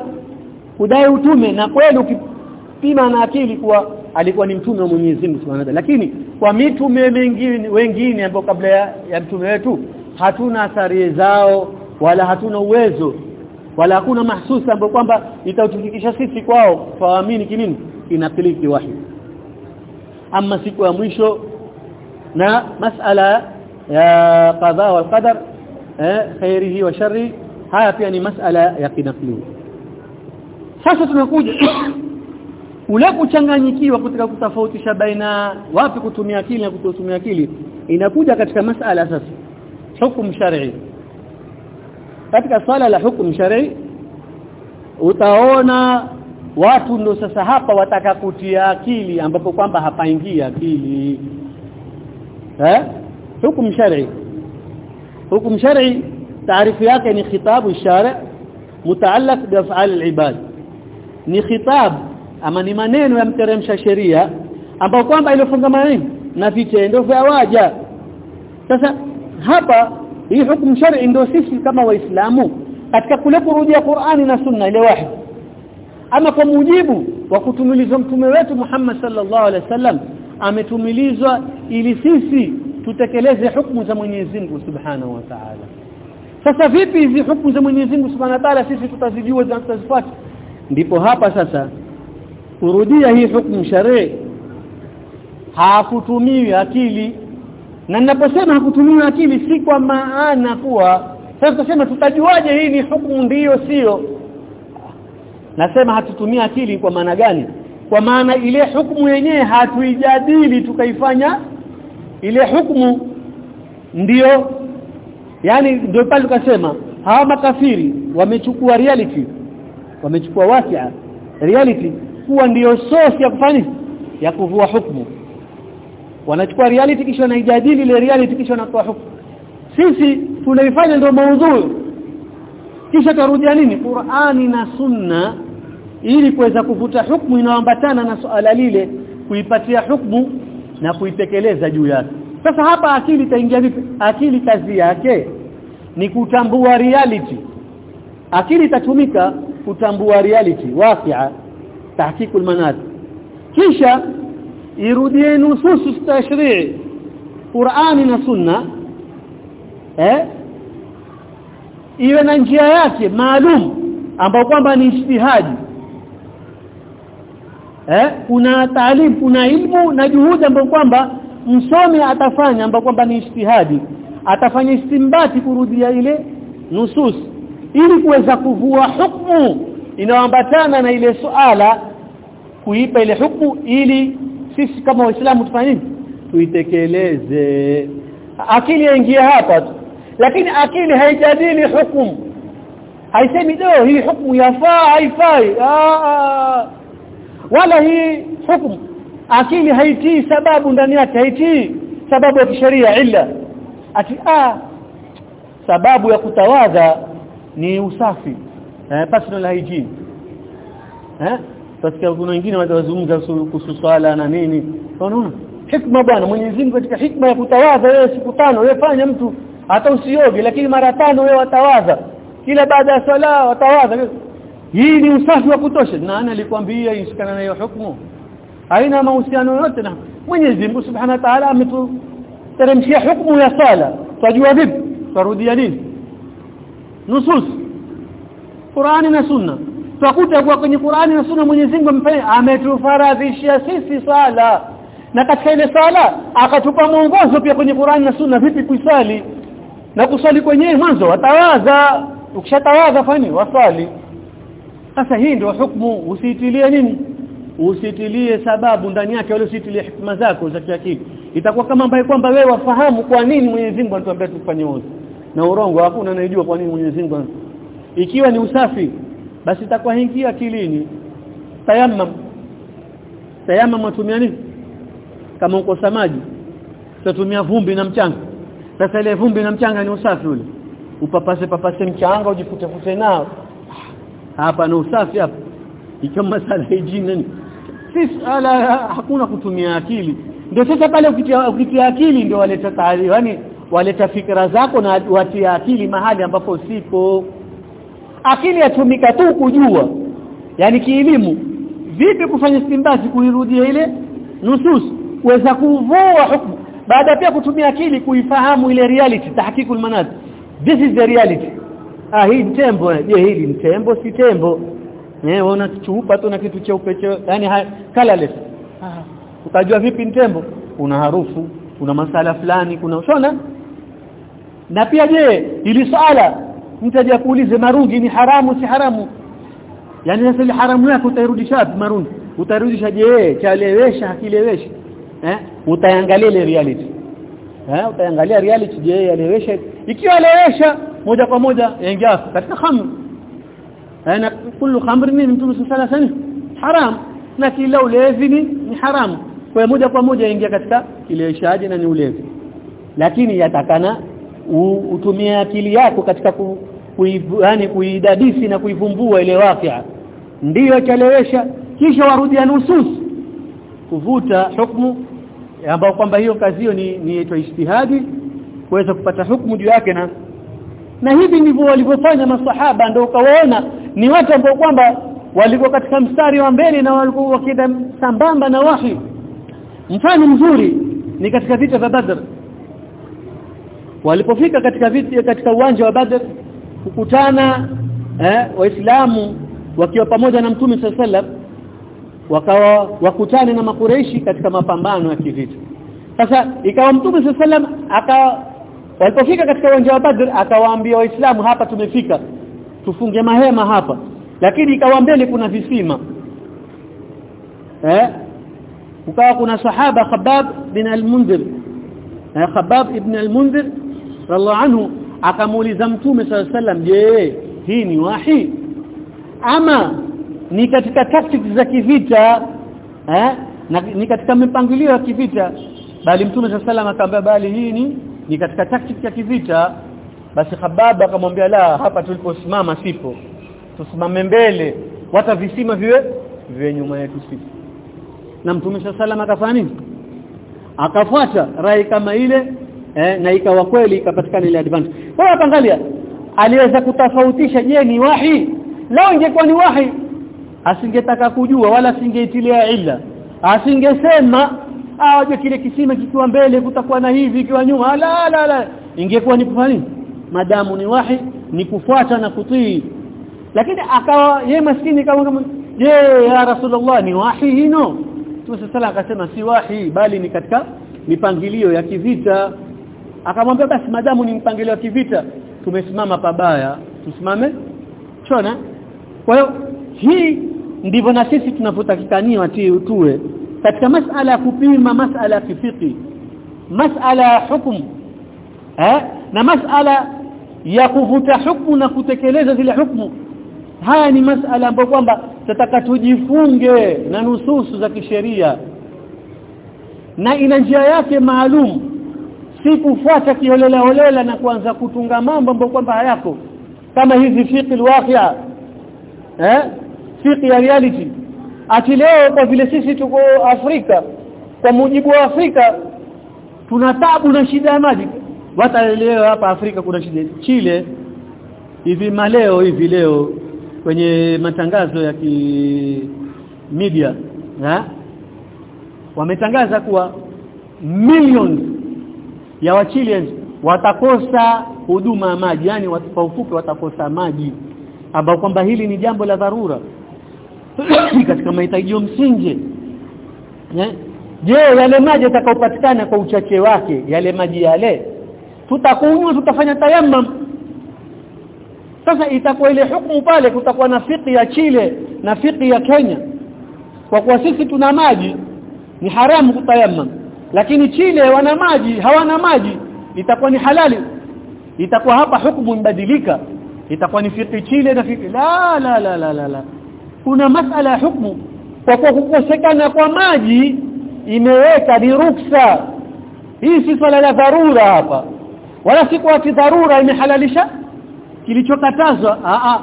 kudai utume na kweli ukipima na akili kuwa alikuwa ni mtume wa Mwenyezi Mungu Subhanahu lakini kwa mitume mengine wengine ambao kabla ya, ya mtume wetu hatuna athari zao wala hatuna uwezo wala hakuna mahsusi ambayo kwamba itautufikisha sisi kwao. Faamini kinini? Inapiliki wahi ama siku ya mwisho na masala ya qadha wal qadar eh khairihi wa sharri haya pia ni masala ya kinakli sasa tunakuja ule kuchanganyikiwa katika kutofautisha baina wapi kutumia akili na kutotumia akili inakuja katika masala sasa hukumu shar'i. Katika swala la hukumu shar'i utaona watu ndo sasa hapa wataka kutia akili ambapo kwamba hapaingia akili. Eh? Hukumu shar'i. Hukumu shar'i taarifu yake ni khitabu ishara mutaallaq bi af'al ni khitab ama ni maneno ya mteremsha sheria ambao kwamba iliyofungamana na vitendo vya waja. Sasa hapa hii hukumu shar'i ndio sisi kama waislamu katika kule kurudia Qur'ani na Sunna ile wahi. Ama kwa mujibu wa kutumilizwa mtume wetu Muhammad sallallahu alaihi wasallam ametumilizwa ili sisi tutekeleze hukumu za Mwenyezi Mungu Subhanahu wa Ta'ala sasa vipi hizi hukumu za Mwenyezi Mungu Subhanahu wa Ta'ala sisi tutazijua na tutazifuata? Ndipo hapa sasa kurudia hii hukumu sharehe hakutumii akili. Na ninaposema hakutumii akili si kwa maana kuwa sasa tutasema tutajuaje hii ni hukumu ndiyo sio? Nasema hatutumii akili kwa maana gani? Kwa maana ile hukumu yenyewe hatuijadili tukaifanya ile hukumu ndiyo yani ndio pale tukasema hawa makafiri wamechukua reality. Wamechukua wasia. Reality kuwa ndiyo source ya kufanya ya kuvua hukumu wanachukua reality kisha wanaijadili ile reality kisha wanatoa hukumu sisi tunaifanya ndio maudhui. Kisha tarudia nini? Qur'ani na Sunna ili kuweza kuvuta hukumu inayoambatana na swala lile kuipatia hukumu na kuitekeleza juu yake sasa hapa akili itaingia vipi? Akili kazi yake? Ni kutambua reality. Akili itatumika kutambua reality. Waqi'a tahqiq almanat kisha irudie nusus tashrii Qur'ani na Sunna. Eh? Iwe na njia yake maalum ambao kwamba ni ijtihadi eh? Kuna taalim kuna ilmu na juhudi ambayo kwamba msomi atafanya ambapo kwamba ni ijtihadi atafanya istimbati kurudia ile nusus ili kuweza kuvua hukumu inayoambatana na ile suala kuipa ile hukumu ili sisi kama waislamu tufanye nini? Tuitekeleze. Akili yaingia hapa tu. Lakini akili haijadili hukumu. Haisemi do hii hukumu yafaa haifai. Wala hii hukumu akili haitii sababu ndani yake haitii sababu ya kisheria ila ati a sababu ya kutawadha ni usafi. Eh personal hygiene. Eh tasikia kuna wengine wazungumza kuhusu swala na nini. Unaona? Hikma bwana Mwenyezi Mungu katika hikma ya kutawadha wewe siku tano wewe fanya mtu hata usioge lakini mara tano wewe watawadha. Kila baada ya swala watawadha. Hii ni usafi wa kutosha. Nani alikwambia ishikana na hiyo hukumu haina mahusiano yote na Mwenyezi Mungu Subhanahu wa Ta'ala ametuteremshia hukumu ya sala twajua vipi twarudia nini nusus Qur'ani na Sunna twakuta kwa kwenye Qur'ani na Sunna Mwenyezi Mungu ametufaradhishia sisi sala na katika ile sala akatupa mwongozo pia kwenye Qur'ani na Sunna vipi kuisali na kusali kwenyewe mwanzo watawaza ukishatawaza fani wasali sasa hii ndio hukumu usitilie nini usitilie sababu ndani yake wala usitilie hikma zako za kiakili. Itakuwa kama ambaye kwamba wewe wafahamu kwa nini Mwenyezi Mungu anatuambia tufanye wote na urongo hakuna anayejua kwa nini Mwenyezi Mungu ikiwa ni usafi basi itakuwa hingia akilini. Tayamam tayamam watumia nini? Kama uko samaji utatumia vumbi na mchanga. Sasa ile vumbi na mchanga ni usafi ule. Upapase papase mchanga ujifute fute nao hapa ni usafi hapa. Ikiwa masala hygiene nini sisi ala hakuna kutumia akili. Ndio sasa pale ukitia, ukitia akili ndio waleta taarifa yani waleta fikra zako na watia akili mahali ambapo sipo akili yatumika tu kujua yani kielimu. Vipi kufanya istinbati kuirudia ile nusus? Kuweza kuvua hukumu baada pia kutumia akili kuifahamu ile reality tahqiqul manat this is the reality. Ah hii ni tembo. Je hili ni tembo? Si tembo eh unaona chupa tu na kitu cheupe cheupe yani colorless. Ah utajua vipi ntembo kuna una harufu kuna masala fulani kuna ushona. Na pia je ili swala mtaje kuulize marungi ni haramu si haramu? Yani sasa ile haramu yako utairudisha marungi? Utarudisha je chalewesha hakilewesha? Eh utaangalia ile reality. Eh utaangalia reality je yalewesha? Ikiwa alewesha moja kwa moja yaingia katika khamr ana kullu khamrin ni mtume sallallahu haram na kila ulevi ni, ni haram kwa moja kwa moja yaingia katika kileweshaji na ni ulevi lakini yatakana utumie akili yako katika ku, yani kuidadisi na kuivumbua ile wakia ndiyo chalewesha kisha warudia nusus kuvuta hukumu ambao kwamba hiyo kazi hiyo ni ni ijtihadi kuweza kupata hukumu juu yake na na hivi ndivyo walivyofanya masahaba ndio ukawaona ni watu ambao kwamba walikuwa katika mstari wa mbele na walikuwa wakida sambamba na wahi. Mfano mzuri ni katika vita vya Badr. Walipofika katika vita katika uwanja wa Badr kukutana eh, waislamu wakiwa pamoja na mtume sallallahu wakawa wakutane na makureishi katika mapambano ya kivita. Sasa ikawa mtume sallallahu aka walipofika katika uwanja wa Badr akawaambia waislamu hapa tumefika tufunge mahema hapa. Lakini ikawa mbele kuna visima. Eh? Ukawa kuna sahaba Khabbab bin al-Munzir eh, Khabbab ibn al-Munzir radhiallahu anhu akamuuliza mtume sallallahu alayhi je hii ni wahi? Ama ni katika tactics za kivita eh? Na ni katika mipangilio ya kivita. Bali mtume sallallahu alayhi akamwambia bali hii ni ni katika taktiki ya kivita basi Hababa akamwambia la hapa tuliposimama sipo. Tusimame mbele wata visima viwe viwe nyuma yetu sisi na mtume salama akafanya nini? Akafuata rai kama ile eh, na ikawa kweli ikapatikana ile advantage kwa hiyo angalia aliweza kutofautisha je ni wahi? Lao ingekuwa ni wahi asingetaka kujua wala asingeitilia ila asingesema aje kile kisima kikiwa mbele kutakuwa na hivi ikiwa nyuma. La la la. Ingekuwa ni kufanya nini? Madamu ni wahi ni kufuata na kutii. Lakini akawa ye maskini kama je ya rasulullah ni wahi hino? Mtume akasema si wahi bali ni katika mipangilio ya kivita. Akamwambia basi madamu ni mpangilio wa kivita. Tumesimama pabaya tusimame chona. Kwa hiyo hii ndivyo na sisi tunavyotakikaniwa tuwe katika masala kupima masala kifiki masala ya hukumu eh? Na masala ya kuvuta hukumu na kutekeleza zile hukumu. Haya ni masala ambayo kwamba tutataka tujifunge na nususu za kisheria. Na ina njia yake maalum si kufuata kiholela holela na kuanza kutunga mambo ambayo kwamba hayako. Kama hizi fiqh alwaqia eh? Fiqh ya reality ati leo kwa vile sisi tuko Afrika kwa mujibu wa Afrika tuna tabu na shida ya maji. Wataelewa hapa Afrika kuna shida. Chile hivi maleo hivi leo kwenye matangazo ya ki media ha? wametangaza kuwa millions ya wachilians watakosa huduma ya maji. Yani kwa ufupi watakosa maji. Ambao kwamba hili ni jambo la dharura katika mahitaji msingi. Je yale maji yatakayopatikana kwa uchache wake yale maji yale tutakunywa tutafanya tayammum. Sasa itakuwa ile hukumu pale kutakuwa na fiki ya Chile na fiki ya Kenya. Kwa kuwa sisi tuna maji ni haramu kutayammum. Lakini Chile wana maji hawana maji itakuwa ni halali. Itakuwa hapa hukumu mbadilika itakuwa ni fiki Chile na fiki la la la la la, la. Kuna masala ya hukumu. Kwa kukosekana kwa maji imeweka ni ruksa. Hii si swala la dharura hapa. Wala si kwa dharura imehalalisha. Kilichokatazwa a a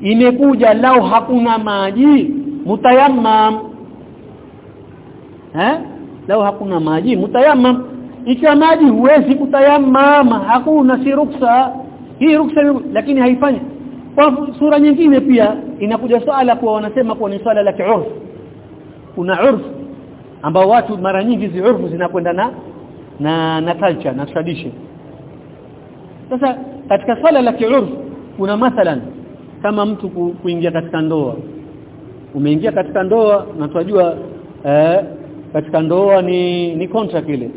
imekuja lao hakuna maji. Mutayammam. Eh? Lao hakuna maji mutayammam. Ikiwa maji huwezi kutayammam hakuna si ruksa. Hii ruksa lakini haifanyi kwa sura nyingine pia inakuja swala kwa wanasema kwa ni swala la kiurf. Kuna urf ambao watu mara nyingi zi urfu zinakwenda na na na culture na tradition. Sasa katika swala la kiurf kuna mathalan kama mtu ku, kuingia katika ndoa. Umeingia katika ndoa na tunajua eh, katika ndoa ni ni contract ile.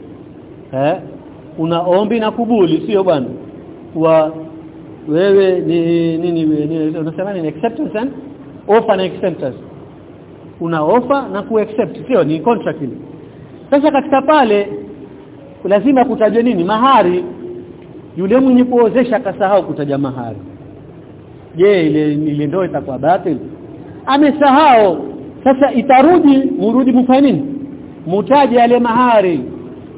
Eh una ombi na kubuli sio bwana? Kwa wewe ni nini ni, unasema ni acceptance and offer na acceptance. Una offer na ku accept sio? Ni contract ile. Sasa katika pale lazima kutajwe nini? Mahari. Yule mwenye kuozesha akasahau kutaja mahari. Je ile ile ndoa itakuwa batil? Amesahau. Sasa itarudi murudi mfanye nini? Mutaje yale mahari.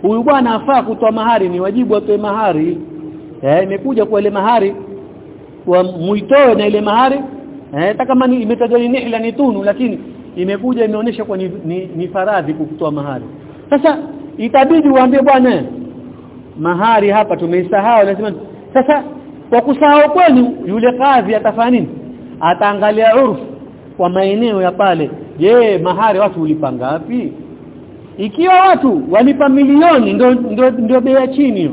Huyu bwana afaa kutoa mahari ni wajibu atoe mahari. Eh imekuja kwa ile mahari muitoe na ile mahari. Eh hata kama ni imetajwa ni nihla ni tunu lakini imekuja imeonyesha kwa ni, ni, ni faradhi kukutoa mahari. Sasa itabidi uambie bwana mahari hapa tumeisahau. Lazima sasa kwa kusahau kwenu yule kadhi atafanya nini? Ataangalia urfu kwa maeneo ya pale. Je mahari watu ulipa ngapi? Ikiwa watu walipa milioni ndio ndio ndio bei ya chini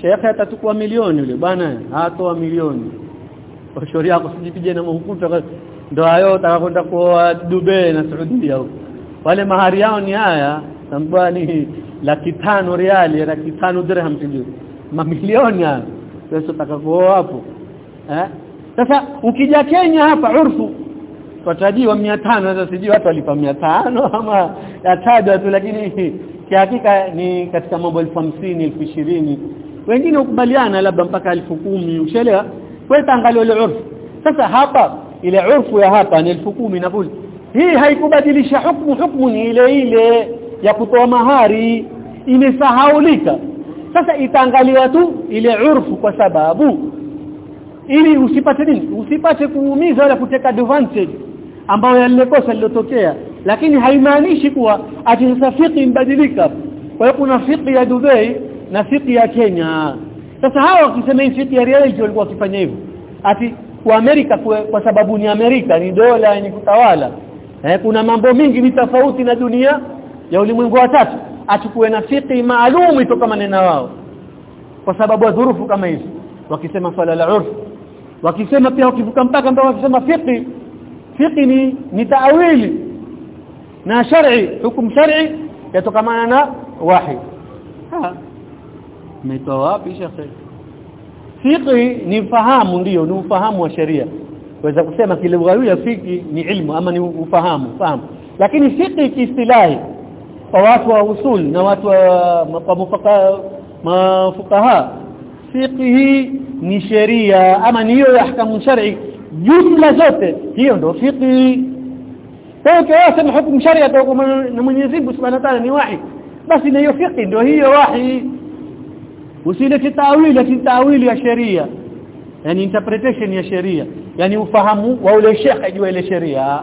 shekhe atachukua milioni yule. Bwana hatoa milioni shauri yako sijipige na mhukuta ndio hayo utakwenda kwa Dubai na Saudi huko wale mahari yao ni haya tambani laki tano riali laki tano dirham sijui. Mamilioni haya pesa utakakuoa hapo eh? Sasa ukija Kenya hapa urfu. Watajiwa 500 sasa sijui watu walipa 500 ama yatajwa tu lakini kihakika ni katika mambo 1050 1020 wengine ukubaliana labda mpaka 1010 ushaelewa kwa taangalia ile urfu. Sasa hapa ile urfu ya hapa ni 1010 na buli hii haikubadilisha hukumu hukumu ni ile ile ya kutoa mahari. Imesahaulika. Sasa itaangaliwa tu ile urfu kwa sababu. Ili usipate nini? Usipate kuumiza wala kuteka advantage ambayo yalilekosa lilotokea. Lakini haimaanishi kuwa ati sasa fiqh imbadilika kwa kuna fiqh ya Dubai na fiqh ya Kenya sasa hawa wakisema hii reality walikuwa wakifanya hivyo. Ati kwa Amerika kwa, kwa sababu ni Amerika ni dola yenye kutawala. Eh, kuna mambo mingi ni tofauti na dunia ya ulimwengu wa tatu. Achukue na fiqi maalum toka maneno wao. Kwa sababu ya dhurufu kama hizi. Wakisema swala la urf wakisema pia wakivuka mpaka mpaka wakisema fiqi fiqi ni ni taawili na shar'i hukum shar'i yatokamana na wahi. Ha umetoa wapi shekhe? Fiqh ni fahamu ndio ni ufahamu wa sheria. Waweza kusema kile lugha ya fiqh ni ilmu ama ni ufahamu fahamu lakini fiqh kiistilahi kwa watu wa usul na watu wa mafaka mafukaha fiqh ni sheria ama ni hiyo ya hukumu shar'i jumla zote hiyo ndio fiqh kwa hiyo sema hukumu sharia na Mwenyezi Mungu Subhanahu wa Ta'ala ni wahi basi na hiyo fiqh ndio hiyo wahi usilete tawili lakini tawili ya sheria. Yani interpretation ya sheria. Yani ufahamu wa ule shekhe ajua ile sheria.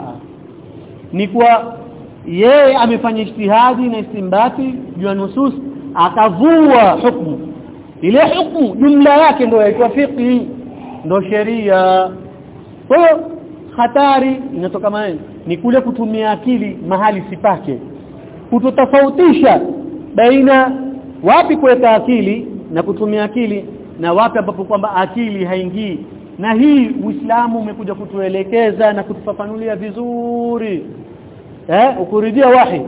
Ni kwa yeye amefanya ijtihadi na istimbati juu nusus akavua hukumu ile hukumu jumla yake ndio yaitwa fiqh ndio sheria. Kwa hiyo hatari inatoka ni kule kutumia akili mahali sipake. Kutotofautisha baina wapi kuweka akili na kutumia akili na wapi ambapo kwamba akili haingii. Na hii Uislamu umekuja kutuelekeza na kutufafanulia vizuri. Eh ukurudia wahi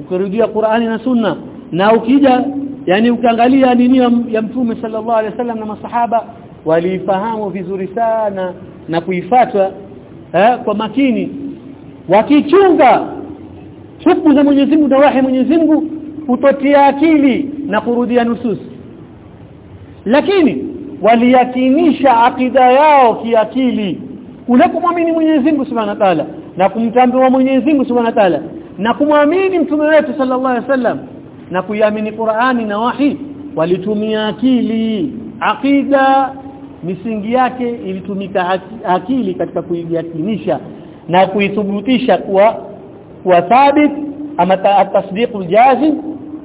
ukurudia Qur'ani na Sunna. Na ukija yani ukiangalia nini ya, Mtume sallallahu alaihi wasallam na masahaba walifahamu vizuri sana na kuifuata eh, kwa makini. Wakichunga hukumu za Mwenyezi Mungu na wahi Mwenyezi Mungu utotia akili na kurudia nusus lakini waliyakinisha akida yao kiakili. Kule kumwamini Mwenyezi Mungu Subhanahu wa Ta'ala na kumtambua Mwenyezi Mungu Subhanahu wa Ta'ala na kumwamini mtume wetu sallallahu alaihi wasallam na kuiamini Qur'ani na wahi walitumia akili. Akida misingi yake ilitumika akili katika kuiyakinisha na kuithubutisha kuwa kuwa thabit ama tasdiqul jazim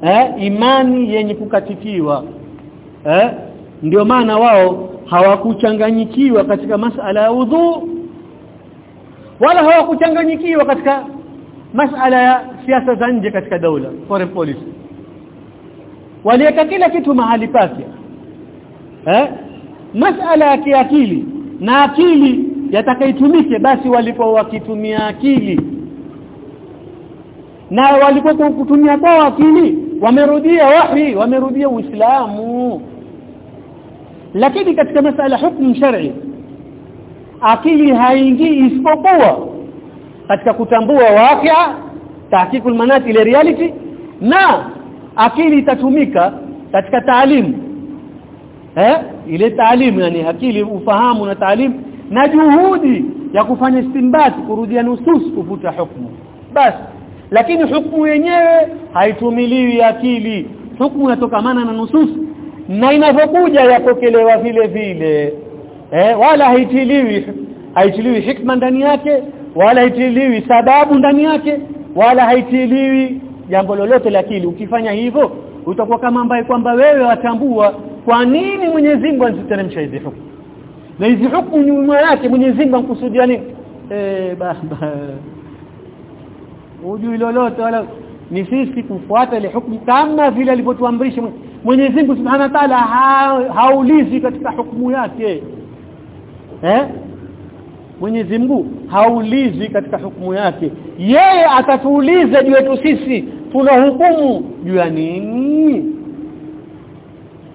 eh, imani yenye kukatikiwa eh, ndio maana wao hawakuchanganyikiwa katika masala ya udhu wala hawakuchanganyikiwa katika masala ya siasa za nje katika daula foreign policy. Waliweka kila kitu mahali pake eh? Masala ya kiakili na akili yatakaitumike basi walipo wakitumia akili. Na walipo kutumia kwa akili wamerudia wahi wamerudia uislamu lakini katika masala hukumu shar'i akili haingii isipokuwa katika kutambua wakia tahqiqul manat ile reality. na akili itatumika katika taalimu eh ile taalimu yani akili ufahamu na taalimu na juhudi ya kufanya istimbati kurudia nusus kufuta hukumu basi lakini hukumu yenyewe haitumiliwi akili hukumu inatokamana na nusus na inapokuja yapokelewa vile vile eh wala haitiliwi haitiliwi hikma ndani yake wala haitiliwi sababu ndani yake wala haitiliwi jambo lolote la kili ukifanya hivyo utakuwa kama ambaye kwamba wewe watambua kwa nini Mwenyezi Mungu anaziteremsha hizi hukumu. Na hizi hukumu nyuma yake Mwenyezi Mungu ankusudia nini? Eh baba. Hujui lolote wala ni sisi kufuata ile hukumu kama vile alivyotuamrisha Mwenyezi Mungu Subhanahu wa Ta'ala haulizi katika hukumu yake. Eh? Mwenyezi Mungu haulizi katika hukumu yake. Yeye atatuuliza juu yetu sisi tuna hukumu juu ya nini?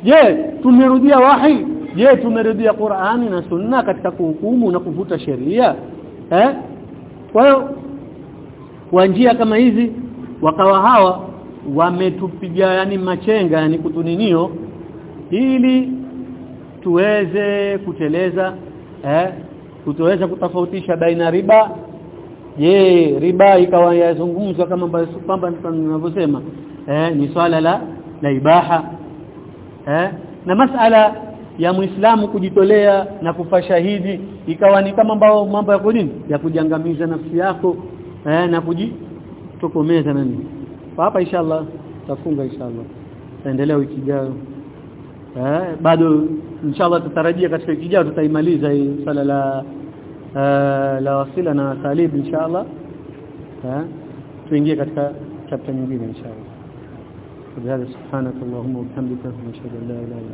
Je tumerudia wahi? Je tumerudia Qur'ani na Sunna katika kuhukumu na kuvuta sheria? Eh? Kwa hiyo kwa njia kama hizi wakawa hawa wametupiga yani machenga yani kutuninio ili tuweze kuteleza eh kutoweza kutofautisha baina riba. Je riba ikawa yazungumzwa kama kwamba ninavyosema eh ni swala la la ibaha eh na masala ya muislamu kujitolea na kufa shahidi ikawa ni kama ambao mambo ya nini? Ya kujangamiza nafsi yako eh na kujitokomeza nani hapa inshallah tafunga inshallah. Taendelea wiki ijayo. Eh bado inshallah tutarajia katika wiki ijayo tutaimaliza hii sala la uh, la wasila na salib inshallah. Eh tuingie katika chapter nyingine inshallah. Subhanakallahumma wa nashhadu an la ilaha